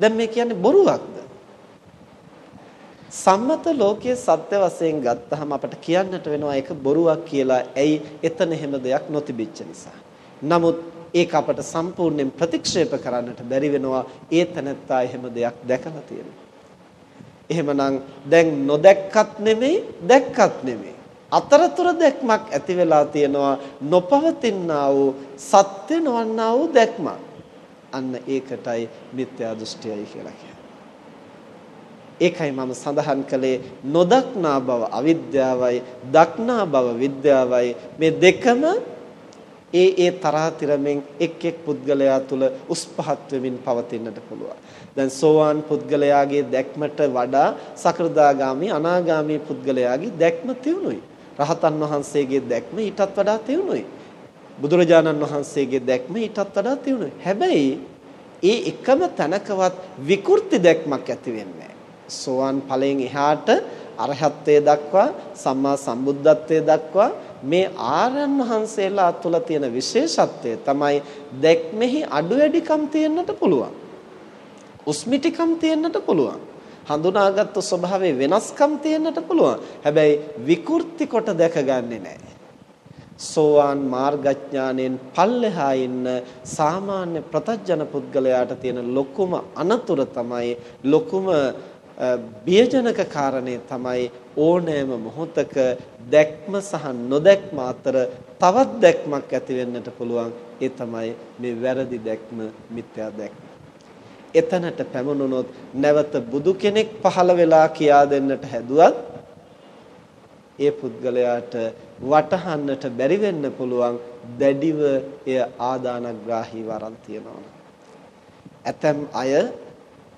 A: දැන් මේ කියන්නේ බොරුවක්ද? සම්මත ලෝකයේ සත්‍ය වශයෙන් ගත්තහම අපට කියන්නට වෙනවා ඒක බොරුවක් කියලා. ඇයි? එතන එහෙම දෙයක් නොතිබිච්ච නිසා. නමුත් ඒක අපට සම්පූර්ණයෙන් ප්‍රතික්ෂේප කරන්නට බැරි වෙනවා. ඒ තැනත්තා එහෙම දෙයක් දැකලා තියෙනවා. එහෙමනම් දැන් නොදැක්කත් නෙමෙයි, දැක්කත් නෙමෙයි. අතරතුර දැක්මක් ඇති වෙලා තියෙනවා නොපවතිනා වූ සත්‍ය නොවන්නා වූ දැක්මක්. අන්න ඒකටයි මිත්‍යා දෘෂ්ටියයි කියලා කියන්නේ. ඒකයි මම සඳහන් කළේ නොදක්නා බව අවිද්‍යාවයි දක්නා බව විද්‍යාවයි මේ දෙකම ඒ ඒ තරාතිරමෙන් එක් එක් පුද්ගලයා තුල උස් පහත් වෙමින් පවතින්නට පුළුවන්. දැන් සෝවාන් පුද්ගලයාගේ දැක්මට වඩා සකෘදාගාමි අනාගාමි පුද්ගලයාගේ දැක්ම තියුණුයි. රහතන් වහන්සේගේ දැක්ම ඊටත් වඩා තියුණුයි. බුදුරජාණන් වහන්සේගේ දැක්ම ඊටත් වඩා තියුණුයි. හැබැයි ඒ එකම තැනකවත් විකෘති දැක්මක් ඇති වෙන්නේ සෝවාන් ඵලයෙන් එහාට අරහත්ත්වයට දක්වා සම්මා සම්බුද්ධත්වයට දක්වා මේ ආරයන් වහන්සේලා තුල තියෙන විශේෂත්වය තමයි දැක්මෙහි අඩු වැඩිකම් තියෙන්නට පුළුවන්. උස්මිටිකම් තියෙන්නට පුළුවන්. හඳුනාගත් ස්වභාවයේ වෙනස්කම් තියෙන්නට පුළුවන්. හැබැයි විකෘති කොට දැකගන්නේ නැහැ. සෝවාන් මාර්ගඥාණයෙන් පල්ලෙහා ඉන්න සාමාන්‍ය ප්‍රතජන පුද්ගලයාට තියෙන ලොකුම අනතුර තමයි ලොකුම බියජනක කාරණේ තමයි ඕනෑම මොහොතක දැක්ම සහ නොදැක්ම අතර තවත් දැක්මක් ඇති වෙන්නට පුළුවන් ඒ තමයි මේ වැරදි දැක්ම මිත්‍යා දැක්ම. එතනට පැමුණුනොත් නැවත බුදු කෙනෙක් පහළ වෙලා කියා දෙන්නට හැදුවත් ඒ පුද්ගලයාට වටහන්නට බැරි වෙන්න පුළුවන් දැඩිව එය ආදානග්‍රාහී වරන් තියනවා. ඇතැම් අය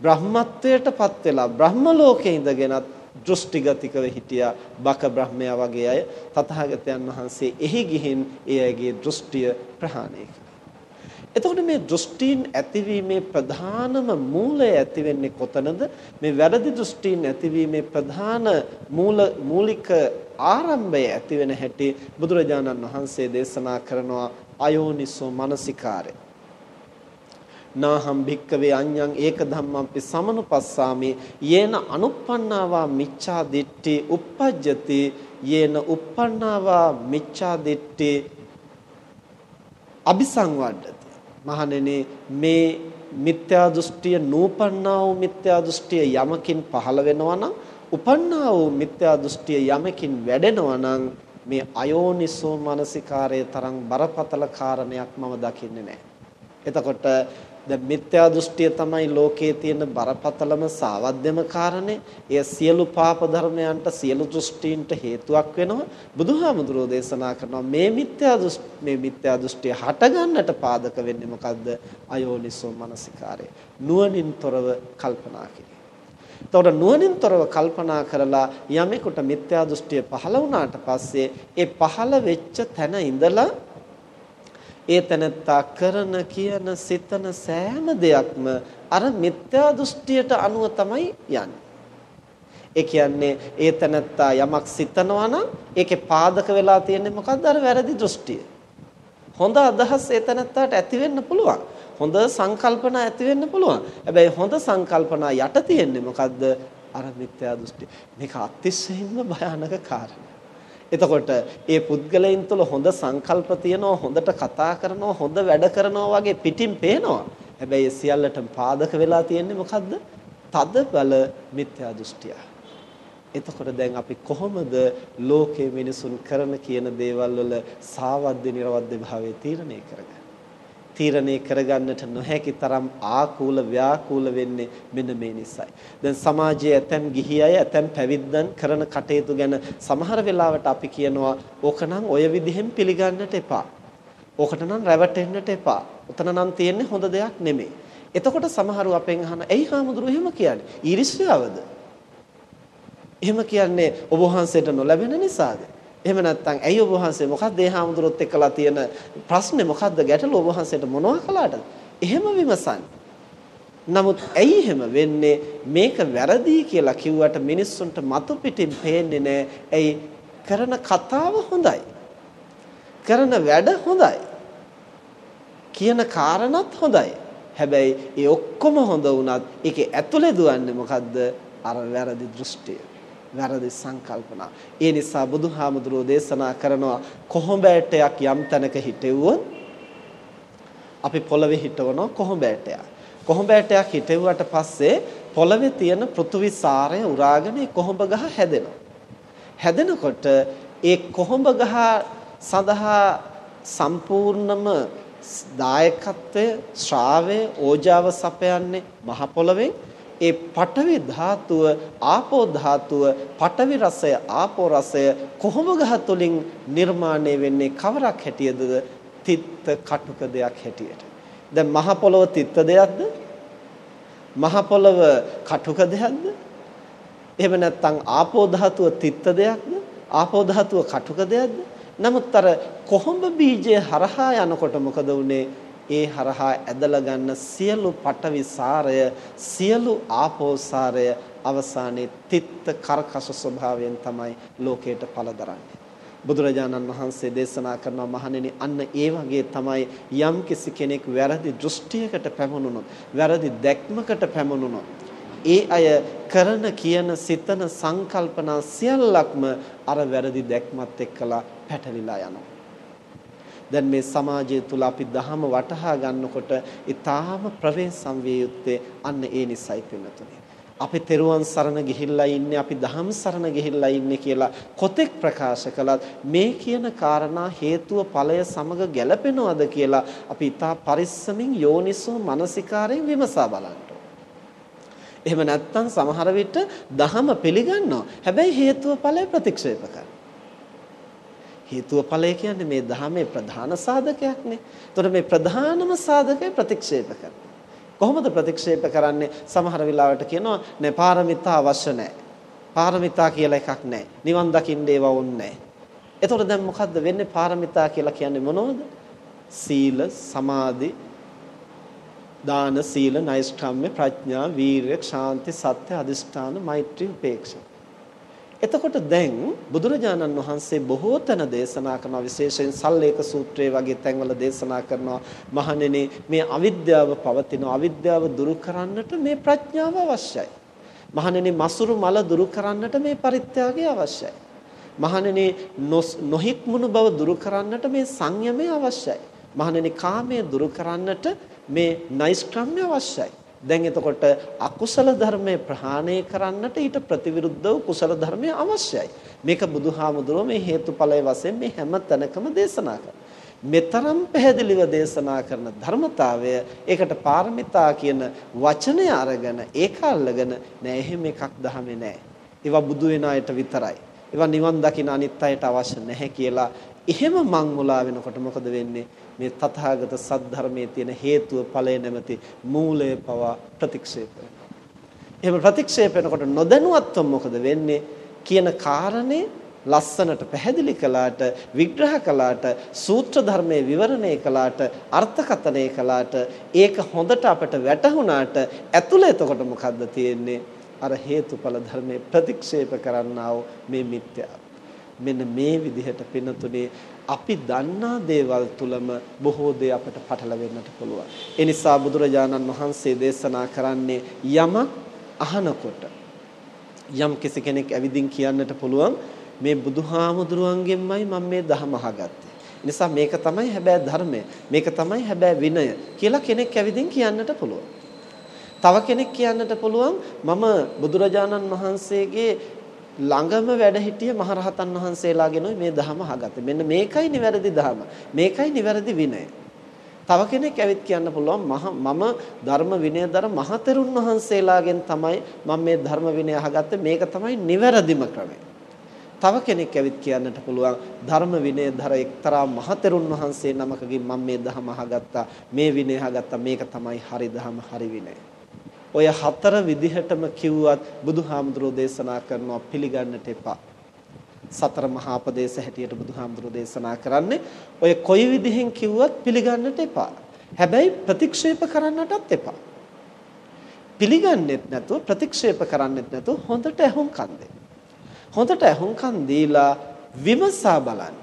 A: බ්‍රහ්මත්වයටපත් වෙලා බ්‍රහ්ම ලෝකේ ඉඳගෙනත් දෘෂ්ටිගතිකව හිටියා බක බ්‍රහ්මයා වගේ අය තථාගතයන් වහන්සේ එහි ගිහින් ඒ අයගේ දෘෂ්ටිය ප්‍රහාණය එතකොට මේ දෘෂ්ටීන් ඇතිවීමේ ප්‍රධානම මූලය ඇති වෙන්නේ කොතනද? මේ වැරදි දෘෂ්ටීන් ඇතිවීමේ ප්‍රධාන මූල මූලික ආරම්භය ඇති වෙන හැටි බුදුරජාණන් වහන්සේ දේශනා කරනවා අයෝනිසෝ මනසිකාරය. නාහම් භික්කවේ අඤ්ඤං ඒක ධම්මම්පි සමනුපස්සාමි යේන අනුප්පන්නාවා මිච්ඡා දිට්ඨි uppajjati යේන uppන්නාවා මිච්ඡා දිට්ඨි අபிසංවඩ්ඩති මහණෙනි මේ මිත්‍යා දෘෂ්ටිය නූපන්නා වූ මිත්‍යා දෘෂ්ටිය යමකින් පහළ වෙනවා නම් උපන්නා වූ මිත්‍යා දෘෂ්ටිය යමකින් වැඩෙනවා නම් මේ අයෝනිසෝ මනසිකාරයේ තරම් බරපතල කාරණයක් මම දකින්නේ නැහැ. එතකොට දැන් මිත්‍යා දෘෂ්ටිය තමයි ලෝකයේ තියෙන බරපතලම සාවද්‍යම කාරණේ. එය සියලු පාප ධර්මයන්ට සියලු දෘෂ්ටීන්ට හේතුවක් වෙනවා. බුදුහාමුදුරෝ දේශනා කරනවා මේ මිත්‍යා දෘෂ්ටි මේ මිත්‍යා දෘෂ්ටිය හටගන්නට පාදක වෙන්නේ මොකද්ද? අයෝනිසෝ මනසිකාරය. නුවණින් තොරව කල්පනා කිරීම. එතකොට නුවණින් තොරව කල්පනා කරලා යමෙකුට මිත්‍යා දෘෂ්ටිය පහළ වුණාට පස්සේ ඒ පහළ වෙච්ච තැන ඉඳලා ඒ තැනත්තා කරන කියන සිතන සෑම දෙයක්ම අර මිත්‍යා දෘෂ්ටියට අනුව තමයි යන්නේ. ඒ කියන්නේ ඒ තැනත්තා යමක් සිතනවා නම් ඒකේ පාදක වෙලා තියෙන්නේ මොකද්ද අර වැරදි දෘෂ්ටිය. හොඳ අදහස් ඒ තැනත්තාට ඇති වෙන්න පුළුවන්. හොඳ සංකල්පනා ඇති වෙන්න පුළුවන්. හැබැයි හොඳ සංකල්පනා යට තියෙන්නේ මොකද්ද? අර මිත්‍යා දෘෂ්ටි. මේක අතිශයින්ම භයානක කාරණා. එතකොට ඒ පුද්ගලයන් තුළ හොඳ සංකල්ප තියෙනවා හොඳට කතා කරනවා හොඳ වැඩ කරනවා වගේ පිටින් පේනවා. හැබැයි ඒ සියල්ලටම පාදක වෙලා තියෙන්නේ මොකද්ද? තද බල මිත්‍යා දෘෂ්ටිය. එතකොට දැන් අපි කොහොමද ලෝකයේ මිනිසුන් කරන කියන දේවල් වල සාවද්ද නිර්වද්ද භාවය තීරණය කරගන්නේ? තීරණය කරගන්නට නොහැකි තරම් ආකූල ව්‍යාකූල වෙන්නේ මෙන්න මේ නිසයි. දැන් සමාජයේ ඇතැම් ගිහි අය ඇතැම් පැවිද්දන් කරන කටයුතු ගැන සමහර වෙලාවට අපි කියනවා ඕකනම් ඔය විදිහෙන් පිළිගන්නට එපා. ඕකට නම් රැවටෙන්නට එපා. උතන නම් තියෙන්නේ හොඳ දෙයක් නෙමෙයි. එතකොට සමහරු අපෙන් අහන "ඇයි හාමුදුරුවෝ එහෙම කියන්නේ? ඊර්ෂ්‍යාවද?" එහෙම කියන්නේ ඔබ වහන්සේට නොලැබෙන නිසාද? එහෙම නැත්නම් ඇයි ඔබ වහන්සේ මොකක්ද ඒ හාමුදුරුවොත් එක්කලා තියෙන ප්‍රශ්නේ මොකද්ද ගැටලුව ඔබ වහන්සේට මොනවා කළාටද? එහෙම විමසන්නේ. නමුත් ඇයි එහෙම වෙන්නේ? මේක වැරදි කියලා කිව්වට මිනිස්සුන්ට මතු පිටින් පේන්නේ නැහැ. ඇයි කරන කතාව හොඳයි. කරන වැඩ හොඳයි. කියන කාරණත් හොඳයි. හැබැයි ඒ ඔක්කොම හොඳ වුණත් ඒකේ ඇතුලේ දුවන්නේ මොකද්ද? අර වැරදි දෘෂ්ටිය. වැරදි සංකල්පනා. ඒ නිසා බුදුහාමුදුරුවෝ දේශනා කරනවා කොහොඹෑටයක් යම් තැනක හිටෙව්වොත් අපි පොළවේ හිටවනවා කොහොඹෑටයක්. කොහොඹෑටයක් හිටෙව්වට පස්සේ පොළවේ තියෙන පෘථුවි සාරය උරාගෙන කොහොඹ ගහ හැදෙනවා. හැදෙනකොට ඒ කොහොඹ ගහ සඳහා සම්පූර්ණම දායකත්වය ශ්‍රාවය ඕජාව සපයන්නේ මහ පොළවෙන් ඒ පඨවි ධාතුව ආපෝ ධාතුව පඨවි රසය ආපෝ රසය කොහොම ගහ තුලින් නිර්මාණය වෙන්නේ කවරක් හැටියද තිත්ත කටුක දෙයක් හැටියට. දැන් මහ පොළව තිත්ත දෙයක්ද? මහ පොළව කටුක දෙයක්ද? එහෙම නැත්නම් ආපෝ ධාතුව තිත්ත දෙයක්ද? ආපෝ ධාතුව කටුක දෙයක්ද? නමුත් අර කොහොඹ බීජය හරහා යනකොට මොකද වුනේ? ඒ හරහා ඇදලා ගන්න සියලු පටවි සාරය සියලු ආපෝ සාරය අවසානයේ තිත්ත කරකස ස්වභාවයෙන් තමයි ලෝකයට පළදරන්නේ. බුදුරජාණන් වහන්සේ දේශනා කරනවා මහණෙනි අන්න ඒ වගේ තමයි යම් කිසි කෙනෙක් වැරදි දෘෂ්ටියකට පැමුණුනොත් වැරදි දැක්මකට පැමුණුනොත් ඒ අය කරන කියන සිතන සංකල්පනා සියල්ලක්ම අර වැරදි දැක්මත් එක්කලා පැටලිලා යනවා දැන් මේ සමාජය තුල අපි දහම වටහා ගන්නකොට ඊටාම ප්‍රවේශම් විය යුත්තේ අන්න ඒ නිසයි පින්නතුනේ. අපි තෙරුවන් සරණ ගිහිල්ලා ඉන්නේ අපි දහම් සරණ ගිහිල්ලා ඉන්නේ කියලා කොතෙක් ප්‍රකාශ කළත් මේ කියන කාරණා හේතුව ඵලය සමග ගැලපෙනවද කියලා අපි ඊටා පරිස්සමින් යෝනිසෝ මනසිකාරයෙන් විමසා බලන්න එහෙම නැත්නම් සමහර විට දහම පිළිගන්නවා. හැබැයි හේතුව ඵලය ප්‍රතික්ෂේප කරනවා. හේතුව ඵලය කියන්නේ මේ ධහමේ ප්‍රධාන සාධකයක්නේ. එතකොට මේ ප්‍රධානම සාධකය ප්‍රතික්ෂේප කරනවා. කොහොමද ප්‍රතික්ෂේප කරන්නේ? සමහර වෙලාවට කියනවා නෑ පාරමිතා අවශ්‍ය නෑ. පාරමිතා කියලා එකක් නෑ. නිවන් දකින්න ඒවා ඕනේ නෑ. එතකොට දැන් මොකද්ද වෙන්නේ පාරමිතා කියලා කියන්නේ මොනවද? සීල, සමාධි, දාන, සීල, නෛෂ්ක්‍රම්‍ය, ප්‍රඥා, වීරිය, ශාන්ති, සත්‍ය, අදිෂ්ඨාන, මෛත්‍රී, උපේක්ෂා එතකොට දැන් බුදුරජාණන් වහන්සේ බොහෝ තැන දේශනා කරන විශේෂයෙන් සල්ලේක සූත්‍රයේ වගේ තැන්වල දේශනා කරනවා මහණෙනි මේ අවිද්‍යාව පවතින අවිද්‍යාව දුරු කරන්නට මේ ප්‍රඥාව අවශ්‍යයි. මහණෙනි මසුරු මල දුරු කරන්නට මේ පරිත්‍යාගය අවශ්‍යයි. මහණෙනි නොහික්මුණු බව දුරු කරන්නට මේ සංයමය අවශ්‍යයි. මහණෙනි කාමයේ දුරු කරන්නට මේ නෛෂ්ක්‍රම්‍ය අවශ්‍යයි. දැන් එතකොට අකුසල ධර්මය ප්‍රහාණය කරන්නට ඊට ප්‍රතිවිරුද්ධව කුසල ධර්මය අවශ්‍යයි. මේක බුදුහාමුදුරුවෝ මේ හේතුඵලයේ වශයෙන් මේ හැම තැනකම දේශනා කරනවා. මෙතරම් පැහැදිලිව දේශනා කරන ධර්මතාවය ඒකට පාරමිතා කියන වචනය අරගෙන ඒක අල්ලගෙන නෑ එහෙම එකක් දහමේ නෑ. ඒවා බුදු වෙන අයට විතරයි. ඒවා නිවන් දකින අනිත් අයට අවශ්‍ය නැහැ කියලා එහෙම මං මුලා වෙනකොට මොකද වෙන්නේ? මේ තථාගත සද්ධර්මයේ තියෙන හේතුව ඵලය නැමැති මූලය පවා ප්‍රතික්ෂේප වෙනවා. එහෙම ප්‍රතික්ෂේප වෙනකොට නොදැනුවත්වම මොකද වෙන්නේ? කියන කාරණේ ලස්සනට පැහැදිලි කළාට විග්‍රහ කළාට සූත්‍ර ධර්මයේ විවරණය කළාට අර්ථකථනය කළාට ඒක හොඳට අපට වැටහුණාට ඇතුළේ එතකොට මොකද්ද තියෙන්නේ? අර හේතුඵල ධර්මයේ ප්‍රතික්ෂේප කරන්නා වූ මේ මිත්‍යාව මෙන්න මේ විදිහට පිනතුනේ අපි දන්නා දේවල් තුලම බොහෝ දේ අපට පටලවෙන්නට පුළුවන්. ඒ නිසා බුදුරජාණන් වහන්සේ දේශනා කරන්නේ යමක් අහනකොට යම් කෙනෙක් ඇවිදින් කියන්නට පුළුවන් මේ බුදුහාමුදුරුවන්ගෙන්මයි මම මේ ධර්ම අහගත්තේ. නිසා මේක තමයි හැබැයි ධර්මය. මේක තමයි හැබැයි විනය කියලා කෙනෙක් ඇවිදින් කියන්නට පුළුවන්. තව කෙනෙක් කියන්නට පුළුවන් මම බුදුරජාණන් වහන්සේගේ ළඟම වැඩ හිටිය මහරහතන් වහන්සේලාගෙන මේ ධහම අහගත්තේ. මෙන්න මේකයි නිවැරදි ධහම. මේකයි නිවැරදි විනය. තව කෙනෙක් ඇවිත් කියන්න පුළුවන් මම ධර්ම විනයදර මහතෙරුන් වහන්සේලාගෙන් තමයි මම මේ ධර්ම විනය අහගත්තේ. මේක තමයි නිවැරදිම ක්‍රමය. තව කෙනෙක් ඇවිත් කියන්නට පුළුවන් ධර්ම විනයදර එක්තරා මහතෙරුන් වහන්සේ නමකගෙන් මම මේ ධහම අහගත්තා. මේ විනය අහගත්තා. මේක තමයි හරි ධහම හරි විනය. ඔය හතර විදිහටම කිව්වත් බුදුහාමුදුරෝ දේශනා කරනවා පිළිගන්නට එපා. සතර මහා උපදේශ හැටියට බුදුහාමුදුරෝ දේශනා කරන්නේ ඔය කොයි විදිහෙන් කිව්වත් පිළිගන්නට එපා. හැබැයි ප්‍රතික්ෂේප කරන්නටත් එපා. පිළිගන්නෙත් නැතුව ප්‍රතික්ෂේප කරන්නෙත් නැතුව හොඳට ඇහුම්කන් දෙන්න. හොඳට ඇහුම්කන් දීලා විමසා බලන්න.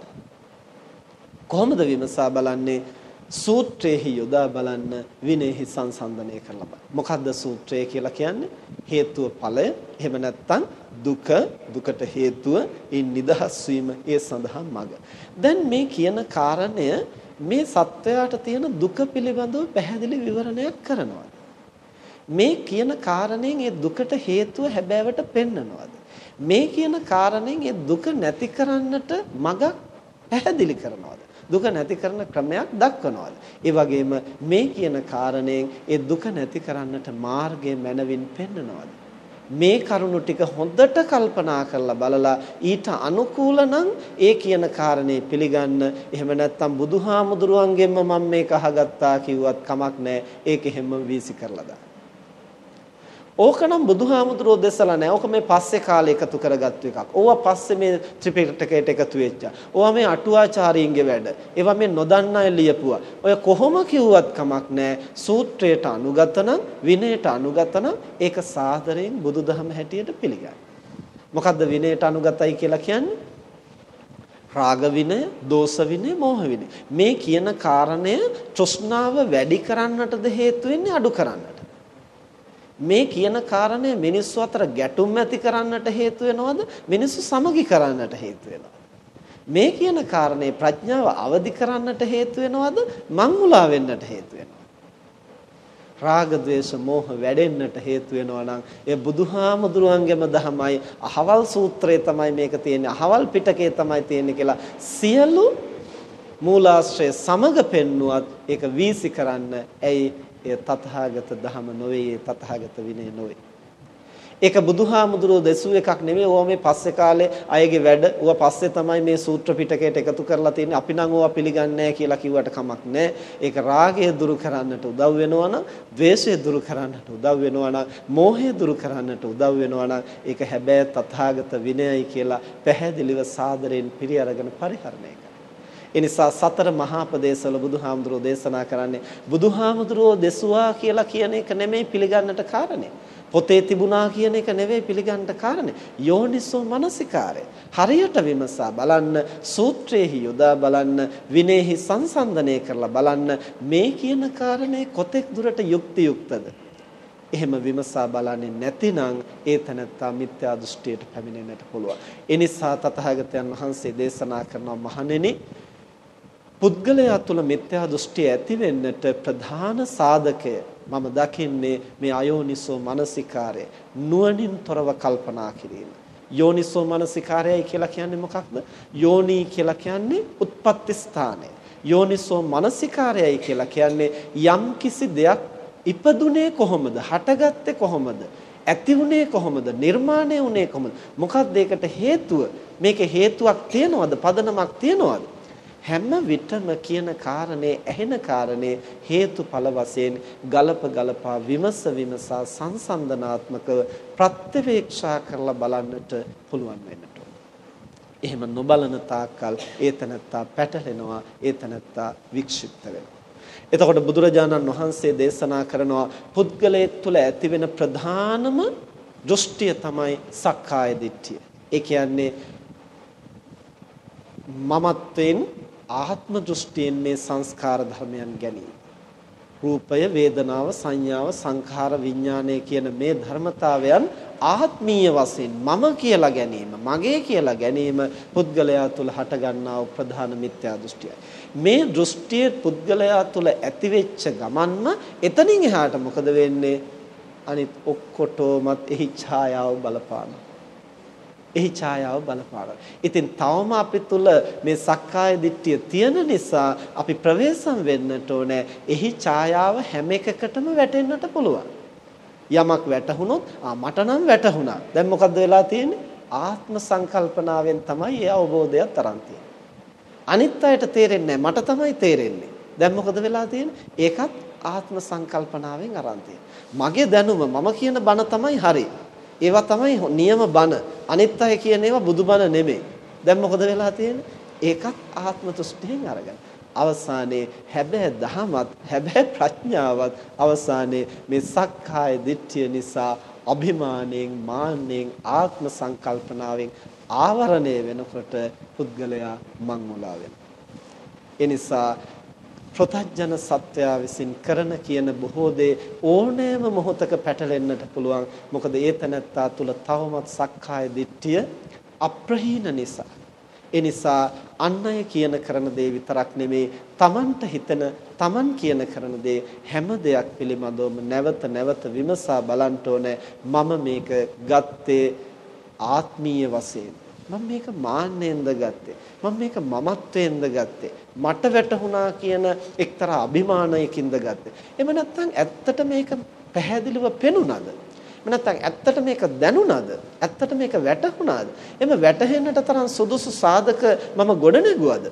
A: කොහොමද විමසා බලන්නේ? සූත්‍රයේහි යොදා බලන්න විනයෙහි සංසන්දනය කරලා බලන්න. මොකද්ද සූත්‍රය කියලා කියන්නේ? හේතුව ඵලය. එහෙම නැත්නම් දුක, දුකට හේතුව, ඒ නිදහස් වීම, ඒ සඳහා මඟ. දැන් මේ කියන කාරණය මේ සත්වයාට තියෙන දුක පිළිබඳව පැහැදිලි විවරණයක් කරනවා. මේ කියන කාරණයෙන් ඒ දුකට හේතුව හැබෑවට පෙන්නනවාද? මේ කියන කාරණයෙන් ඒ දුක නැති කරන්නට මඟක් පැහැදිලි කරනවාද? දුක නැති කරන ක්‍රමයක් දක්වනවාද? ඒ වගේම මේ කියන කාරණයෙන් ඒ දුක නැති කරන්නට මාර්ගය මනවින් පෙන්නනවාද? මේ කරුණු ටික හොඳට කල්පනා කරලා බලලා ඊට අනුකූල නම් ඒ කියන කාරණේ පිළිගන්න. එහෙම නැත්නම් බුදුහාමුදුරුවන්ගෙන්ම මම මේක අහගත්තා කිව්වත් කමක් නැහැ. ඒක එහෙම්ම වීසි කරලා දාන්න. ඕකනම් බුදුහාමුදුරෝ දෙසලා නැහැ. ඕක මේ පස්සේ කාලේ එකතු කරගත්තු එකක්. ඕවා පස්සේ මේ ත්‍රිපිටකයට එකතු වෙච්චා. ඕවා මේ අටුවාචාරීන්ගේ වැඩ. ඒවා මේ නොදන්න අය ලියපුවා. ඔය කොහොම කිව්වත් කමක් නැහැ. සූත්‍රයට අනුගත නම් විනයට අනුගත නම් ඒක සාදරයෙන් බුදුදහම හැටියට පිළිගන්න. මොකද්ද විනයට අනුගතයි කියලා කියන්නේ? රාග විනය, දෝෂ විනය, මෝහ විනය. මේ කියන කාරණය තෘෂ්ණාව වැඩි කරන්නටද හේතු වෙන්නේ අඩු කරන්නට? මේ කියන කාරණය මිනිස්සු අතර ගැටුම් ඇති කරන්නට හේතු වෙනවද? මිනිස්සු සමගි කරන්නට හේතු වෙනවද මේ කියන කාරණේ ප්‍රඥාව අවදි කරන්නට හේතු වෙනවද? මංගුලා වෙන්නට හේතු වෙනවද රාග ద్వේෂ මෝහ වැඩෙන්නට හේතු වෙනවා නම් ඒ බුදුහාමුදුරුවන්ගේම දහමයි. අහවල් සූත්‍රයේ තමයි මේක තියෙන්නේ. අහවල් පිටකේ තමයි තියෙන්නේ කියලා සියලු මූලාශ්‍රය සමග පෙන්නුවත් ඒක වීසි කරන්න ඇයි එය තථාගත ධම නොවේ තථාගත විනය නොවේ. ඒක බුදුහාමුදුරුවෝ දෙසූ එකක් නෙමෙයි. ඕවා මේ පස්සේ කාලේ අයගේ වැඩ. ඌව පස්සේ තමයි මේ සූත්‍ර පිටකයට එකතු කරලා තියෙන්නේ. අපි නම් ඕවා පිළිගන්නේ කියලා කිව්වට කමක් නැහැ. ඒක රාගය දුරු කරන්නට උදව් වෙනවා නම් ද්වේෂය දුරු කරන්නට උදව් වෙනවා නම් මෝහය දුරු කරන්නට උදව් වෙනවා නම් ඒක හැබැයි තථාගත විනයයි කියලා පැහැදිලිව සාදරයෙන් පිළි අරගෙන පරිහරණය ඒ නිසා සතර මහා ප්‍රදේශවල බුදුහාමුදුරෝ දේශනා කරන්නේ බුදුහාමුදුරෝ දෙසුවා කියලා කියන එක නෙමෙයි පිළිගන්නට කාරණේ. පොතේ තිබුණා කියන එක නෙවෙයි පිළිගන්නට කාරණේ. යෝනිසෝ මනසිකාරය. හරියට විමසා බලන්න, සූත්‍රයේහි යොදා බලන්න, විනේහි සංසන්දනය කරලා බලන්න මේ කියන කාරණේ කොතෙක් දුරට යුක්ති යුක්තද? එහෙම විමසා බලන්නේ නැතිනම් ඒ තනත්තා මිත්‍යා දෘෂ්ටියට පැමිණෙන්නට පුළුවන්. ඒ නිසා තථාගතයන් වහන්සේ දේශනා කරන මහණෙනි පුද්ගලයා තුළ මිත්‍යා දෘෂ්ටි ඇති වෙන්නට ප්‍රධාන සාධකය මම දකින්නේ මේ අයෝනිසෝ මනසිකාරය නුවණින් තොරව කල්පනා කිරීම. යෝනිසෝ මනසිකාරයයි කියලා කියන්නේ මොකක්ද? යෝනි කියලා කියන්නේ උත්පත්ති ස්ථානය. යෝනිසෝ මනසිකාරයයි කියලා කියන්නේ යම් කිසි දෙයක් ඉපදුනේ කොහොමද? හටගත්තේ කොහොමද? ඇති වුණේ කොහොමද? නිර්මාණය වුණේ කොහොමද? මොකක්ද ඒකට හේතුව? මේකේ හේතුවක් තියනවද? පදනමක් තියනවද? හැම විටම කියන කාරණේ ඇහෙන කාරණේ හේතුඵල වශයෙන් ගලප ගලපා විමස විමසා සංසන්දනාත්මකව ප්‍රත්‍යවේක්ෂා කරලා බලන්නට පුළුවන් වෙන්නට එහෙම නොබලන තාක්කල් ඒතනත්තා පැටලෙනවා ඒතනත්තා වික්ෂිප්ත වෙනවා එතකොට බුදුරජාණන් වහන්සේ දේශනා කරනවා පුද්ගලයෙක් තුළ ඇතිවෙන ප්‍රධානම දෘෂ්ටිය තමයි සක්කාය දිට්ඨිය. ඒ කියන්නේ මමත්වෙන් ආත්ම දෘෂ්ටියෙන් මේ සංස්කාර ධර්මයන් ගැනීම. රූපය, වේදනාව, සංඥාව, සංඛාර, විඥානය කියන මේ ධර්මතාවයන් ආත්මීය වශයෙන් මම කියලා ගැනීම, මගේ කියලා ගැනීම පුද්ගලයා තුළ හටගන්නා වූ ප්‍රධාන මිත්‍යා දෘෂ්ටියයි. මේ දෘෂ්ටිය පුද්ගලයා තුළ ඇතිවෙච්ච ගමන්ම එතනින් එහාට මොකද වෙන්නේ? අනිත් ඔක්කොටමත් එහි ඡායාව බලපානවා. එහි ඡායාව බලපානවා. ඉතින් තවම අපි තුල මේ සක්කාය දිට්ඨිය තියෙන නිසා අපි ප්‍රවේශම් වෙන්නට ඕනේ. එහි ඡායාව හැම එකකටම වැටෙන්නට පුළුවන්. යමක් වැටහුනොත් ආ මට නම් වැටහුණා. දැන් මොකද්ද වෙලා තියෙන්නේ? ආත්ම සංකල්පනාවෙන් තමයි ඒ අවබෝධයත් තරම් අනිත් අයට තේරෙන්නේ මට තමයි තේරෙන්නේ. දැන් මොකද වෙලා තියෙන්නේ? ඒකත් ආත්ම සංකල්පනාවෙන් අරන් මගේ දැනුම මම කියන බණ තමයි හරි. ඒවා තමයි නියම බණ. අනිත් අය කියන ඒවා බුදුබණ නෙමෙයි. දැන් මොකද වෙලා තියෙන්නේ? ඒකත් ආත්ම තුෂ්ටියෙන් අරගෙන. අවසානයේ හැබෑ දහමත් හැබෑ ප්‍රඥාවත් අවසානයේ මේ සක්කාය දිට්ඨිය නිසා අභිමාණයෙන් මාන්නෙන් ආත්ම සංකල්පනාවෙන් ආවරණය වෙනකොට පුද්ගලයා මංමුලා වෙනවා. ඒ නිසා ප්‍රතඥ සත්වයා විසින් කරන කියන බොහෝ දේ ඕනෑම මොහොතක පැටලෙන්නට පුළුවන්. මොකද ඒ තැනත්තා තුල තවමත් සක්කාය දිට්ඨිය අප්‍රහීන නිසා. ඒ නිසා අන් අය කියන කරන දේ විතරක් නෙමේ තමන්ට හිතන තමන් කියන කරන දේ හැම දෙයක් පිළිබඳවම නැවත නැවත විමසා බලන්න ඕනේ මම මේක ගත්තේ ආත්මීය වශයෙන් මම මේක මාන්නෙන්ද ගත්තේ මම මේක මමත්වෙන්ද ගත්තේ මට වැටහුණා කියන එක්තරා අභිමානයකින්ද ගත්තේ එහෙම නැත්නම් ඇත්තට මේක පැහැදිලිව පෙනුනද නැත්නම් ඇත්තට මේක දැනුණාද? ඇත්තට මේක වැටහුණාද? එimhe වැටහෙන්නට තරම් සුදුසු සාධක මම ගොඩනගුවද?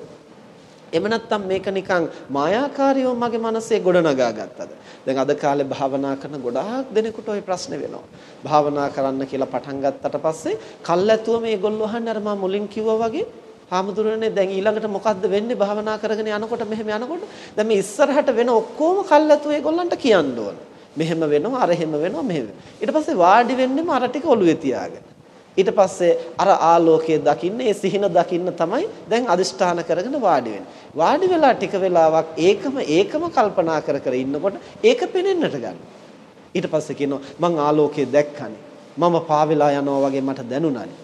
A: එහෙම නැත්නම් මේක නිකන් මායාකාරීව මගේ මනසේ ගොඩනගා ගත්තද? දැන් අද කාලේ භාවනා කරන ගොඩාක් දෙනෙකුට ওই ප්‍රශ්නේ වෙනවා. භාවනා කරන්න කියලා පටන් ගත්තට පස්සේ කල්ැතුව මේගොල්ලෝ අහන්නේ අර මම මුලින් කිව්වා වගේ හාමුදුරනේ දැන් ඊළඟට මොකද්ද වෙන්නේ භාවනා කරගෙන යනකොට මෙහෙම යනකොට දැන් මේ ඉස්සරහට වෙන ඔක්කොම කල්ැතුව ඒගොල්ලන්ට කියන්න ඕන. මෙහෙම වෙනවා අර එහෙම වෙනවා මෙහෙම. ඊට පස්සේ වාඩි වෙන්නෙම අර ටික ඔළුවේ තියාගෙන. ඊට පස්සේ අර ආලෝකයේ දකින්න ඒ සිහින දකින්න තමයි දැන් අදිෂ්ඨාන කරගෙන වාඩි වෙන්නේ. වාඩි වෙලා ටික වෙලාවක් ඒකම ඒකම කල්පනා කර කර ඉන්නකොට ඒක පෙනෙන්නට ගන්න. ඊට පස්සේ කියනවා මං ආලෝකයේ දැක්කනේ. මම පාවෙලා යනවා වගේ මට දැනුණානේ.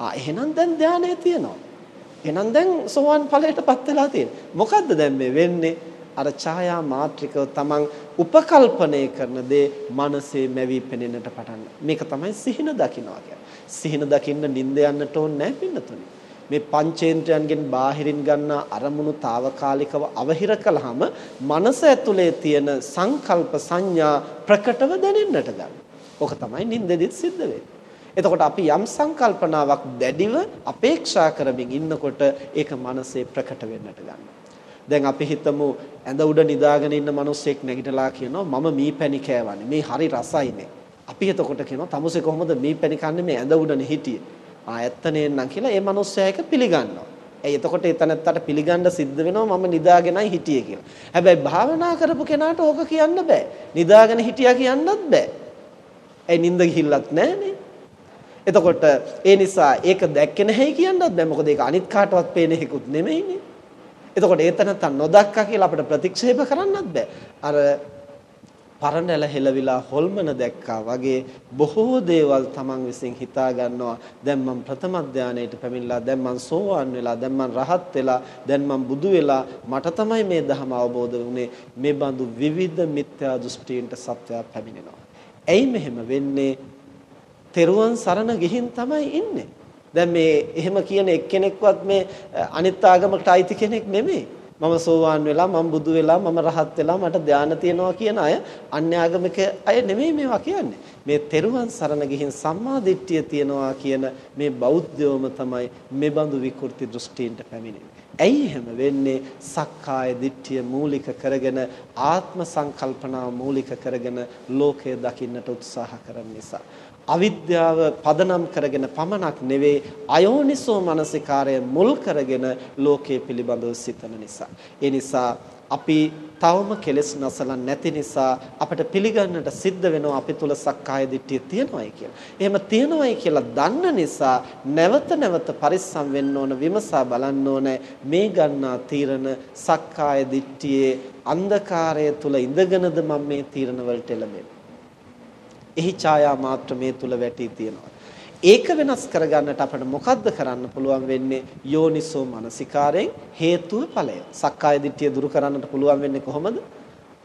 A: ආ එහෙනම් දැන් ධානය තියෙනවා. එහෙනම් දැන් සෝවන් ඵලයටපත් වෙලා තියෙනවා. මොකද්ද දැන් මේ වෙන්නේ? අර ඡායා මාත්‍රිකව තමන් උපකල්පනය කරන දේ මනසේ මැවි පෙනෙන්නට පටන් මේක තමයි සිහින දකින්නවා කියන්නේ. සිහින දකින්න නිින්ද යන්නට ඕනේ නැහැ පින්නතුනි. මේ පංචේන්ද්‍රයන්ගෙන් බාහිරින් ගන්න අරමුණු తాවකාලිකව අවහිර කළාම මනස ඇතුලේ තියෙන සංකල්ප සංඥා ප්‍රකටව දැනෙන්නට ගන්න. ඕක තමයි නිින්දෙදිත් සිද්ධ වෙන්නේ. එතකොට අපි යම් සංකල්පනාවක් දැඩිව අපේක්ෂා කරමින් ඉන්නකොට ඒක මනසේ ප්‍රකට වෙන්නට ගන්නවා. දැන් අපි හිතමු ඇඳ උඩ නිදාගෙන ඉන්න මිනිස්සෙක් නැගිටලා කියනවා මම මීපැණි කෑවනේ. මේ හරි රසයිනේ. අපි එතකොට කියනවා තමුසේ කොහොමද මීපැණි කන්නේ මේ ඇඳ උඩනේ හිටියේ. ආ ඇත්තනේ නම් කියලා ඒ මිනිස්සයා එක පිළිගන්නවා. ඇයි එතකොට එතනත්තට පිළිගන්න සිද්ධ වෙනවා මම නිදාගෙනයි හිටියේ කියලා. හැබැයි භාවනා කරපු කෙනාට ඕක කියන්න බෑ. නිදාගෙන හිටියා කියන්නත් බෑ. ඇයි නිින්ද ගිහිල්ලත් නැහනේ. එතකොට ඒ නිසා ඒක දැක්කේ නැහැයි කියන්නත් බෑ. මොකද ඒක අනිත් කාටවත් පේන එකකුත් නෙමෙයිනේ. එතකොට ඒතනත්ත නොදක්කා කියලා අපිට ප්‍රතික්ෂේප කරන්නත් බෑ. අර පරණැල හෙලවිලා හොල්මන දැක්කා වගේ බොහෝ දේවල් Taman විසින් හිතා ගන්නවා දැන් මම ප්‍රථම ධානයට පැමිණලා දැන් මම සෝවාන් වෙලා දැන් මම රහත් වෙලා දැන් මම බුදු වෙලා මට තමයි මේ ධර්ම අවබෝධ වුනේ මේ බඳු විවිධ මිත්‍යා දෘෂ්ටීන්ට සත්‍යය පැමිණෙනවා. ඇයි මෙහෙම වෙන්නේ? තෙරුවන් සරණ ගිහින් තමයි ඉන්නේ. දැන් මේ එහෙම කියන එක්කෙනෙක්වත් මේ අනිත් ආගමකට අයිති කෙනෙක් නෙමෙයි. මම සෝවාන් වෙලා මම බුදු වෙලා මම රහත් වෙලා මට ධානය තියෙනවා කියන අය අන්‍යාගමික අය නෙමෙයි මේවා කියන්නේ. මේ තෙරුවන් සරණ ගිහින් සම්මා දිට්ඨිය තියනවා කියන මේ බෞද්ධයෝම තමයි මේ බඳු විකෘති දෘෂ්ටීන්ට පැමිණෙන්නේ. ඇයි එහෙම වෙන්නේ? සක්කාය දිට්ඨිය මූලික කරගෙන ආත්ම සංකල්පනාව මූලික කරගෙන ලෝකය දකින්නට උත්සාහ කරන නිසා. අවිද්‍යාව පදනම් කරගෙන පමණක් නෙවෙයි අයෝනිසෝ මනසිකාරය මුල් කරගෙන ලෝකයේ පිළිබඳව සිතන නිසා. ඒ නිසා අපි තවම කෙලෙස් නැසලා නැති නිසා අපිට පිළිගන්නට සිද්ධ වෙනවා අපි තුල සක්කාය දිට්ඨිය තියෙනවායි කියලා. එහෙම තියෙනවායි කියලා දන්න නිසා නැවත නැවත පරිස්සම් වෙන්න ඕන විමසා බලන්න ඕන මේ ගන්නා තීරණ සක්කාය දිට්ඨියේ අන්ධකාරය තුල ඉඳගෙනද මම මේ තීරණ වලට එළඹෙන්නේ. එහි ඡායා මාත්‍ර මේ තුල වැටී තියෙනවා. ඒක වෙනස් කරගන්නට අපිට මොකද්ද කරන්න පුළුවන් වෙන්නේ යෝනිසෝ මනසිකාරයෙන් හේතුව ඵලය. සක්කාය දිට්ඨිය දුරු කරන්නට පුළුවන් වෙන්නේ කොහොමද?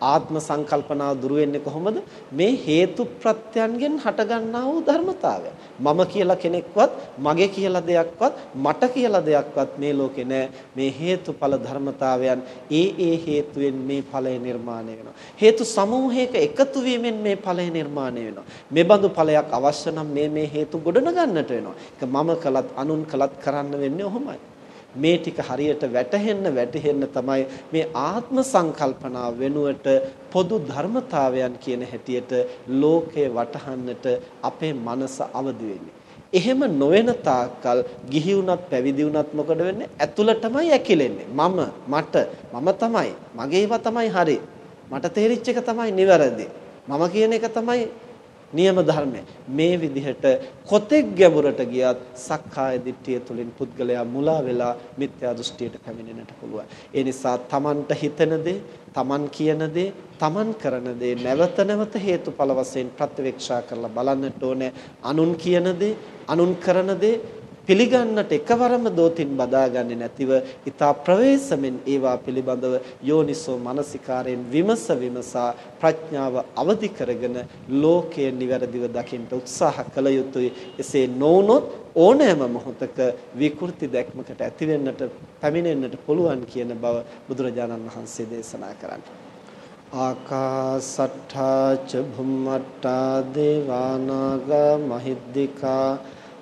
A: ආත්ම සංකල්පනාව දුරු වෙන්නේ කොහොමද? මේ හේතු ප්‍රත්‍යයන්ගෙන් හටගන්නා වූ ධර්මතාවය. මම කියලා කෙනෙක්වත්, මගේ කියලා දෙයක්වත්, මට කියලා දෙයක්වත් මේ ලෝකේ නෑ. මේ හේතුඵල ධර්මතාවයන් ඒ ඒ හේතුවෙන් මේ ඵලය නිර්මාණය වෙනවා. හේතු සමූහයක එකතු වීමෙන් මේ ඵලය නිර්මාණය වෙනවා. මේ බඳු ඵලයක් අවශ්‍ය නම් මේ මේ හේතු ගොඩනගන්නට වෙනවා. ඒක මම කළත්, අනුන් කළත් කරන්න වෙන්නේ ඔහොමයි. මේ ටික හරියට වැටහෙන්න වැටහෙන්න තමයි මේ ආත්ම සංකල්පනාව වෙනුවට පොදු ධර්මතාවයන් කියන හැටියට ලෝකේ වටහන්නට අපේ මනස අවදි වෙන්නේ. එහෙම නොවන තාක්කල් ගිහි වුණත් පැවිදි වුණත් මොකද වෙන්නේ? ඇතුළටමයි ඇකිලෙන්නේ. මම මට මම තමයි මගේව තමයි හරි. මට තේරිච්ච එක තමයි නිවැරදි. මම කියන එක තමයි නියම ධර්මය. මේ විදිහට කොතෙක් ගැඹුරට ගියත් සක්කාය දිට්ඨිය තුලින් පුද්ගලයා මුලා වෙලා මිත්‍යා දෘෂ්ටියට පැමිණෙන්නට පුළුවන්. ඒ නිසා Tamanට හිතන දේ, Taman කියන දේ, Taman කරන දේ නැවත නැවත හේතුඵල වශයෙන් ප්‍රත්‍යවේක්ෂා කරලා බලන්නට ඕනේ. අනුන් කියන දේ, අනුන් කරන දේ පිළිගන්නට එකවරම දෝතින් බදාගන්නේ නැතිව ඊතා ප්‍රවේශමෙන් ඒවා පිළිබඳව යෝනිසෝ මනසිකාරයෙන් විමස විමසා ප්‍රඥාව අවදි කරගෙන ලෝකය නිවැරදිව දකින්න උත්සාහ කළ යුතුයි. එසේ නොවුනොත් ඕනෑම මොහොතක විකෘති දැක්මකට ඇති වෙන්නට පැමිණෙන්නට පුළුවන් කියන බව බුදුරජාණන් වහන්සේ දේශනා කරන්නේ. ආකාසට්ඨා ච භුම්මට්ඨා දේවානාග මහිද්దికා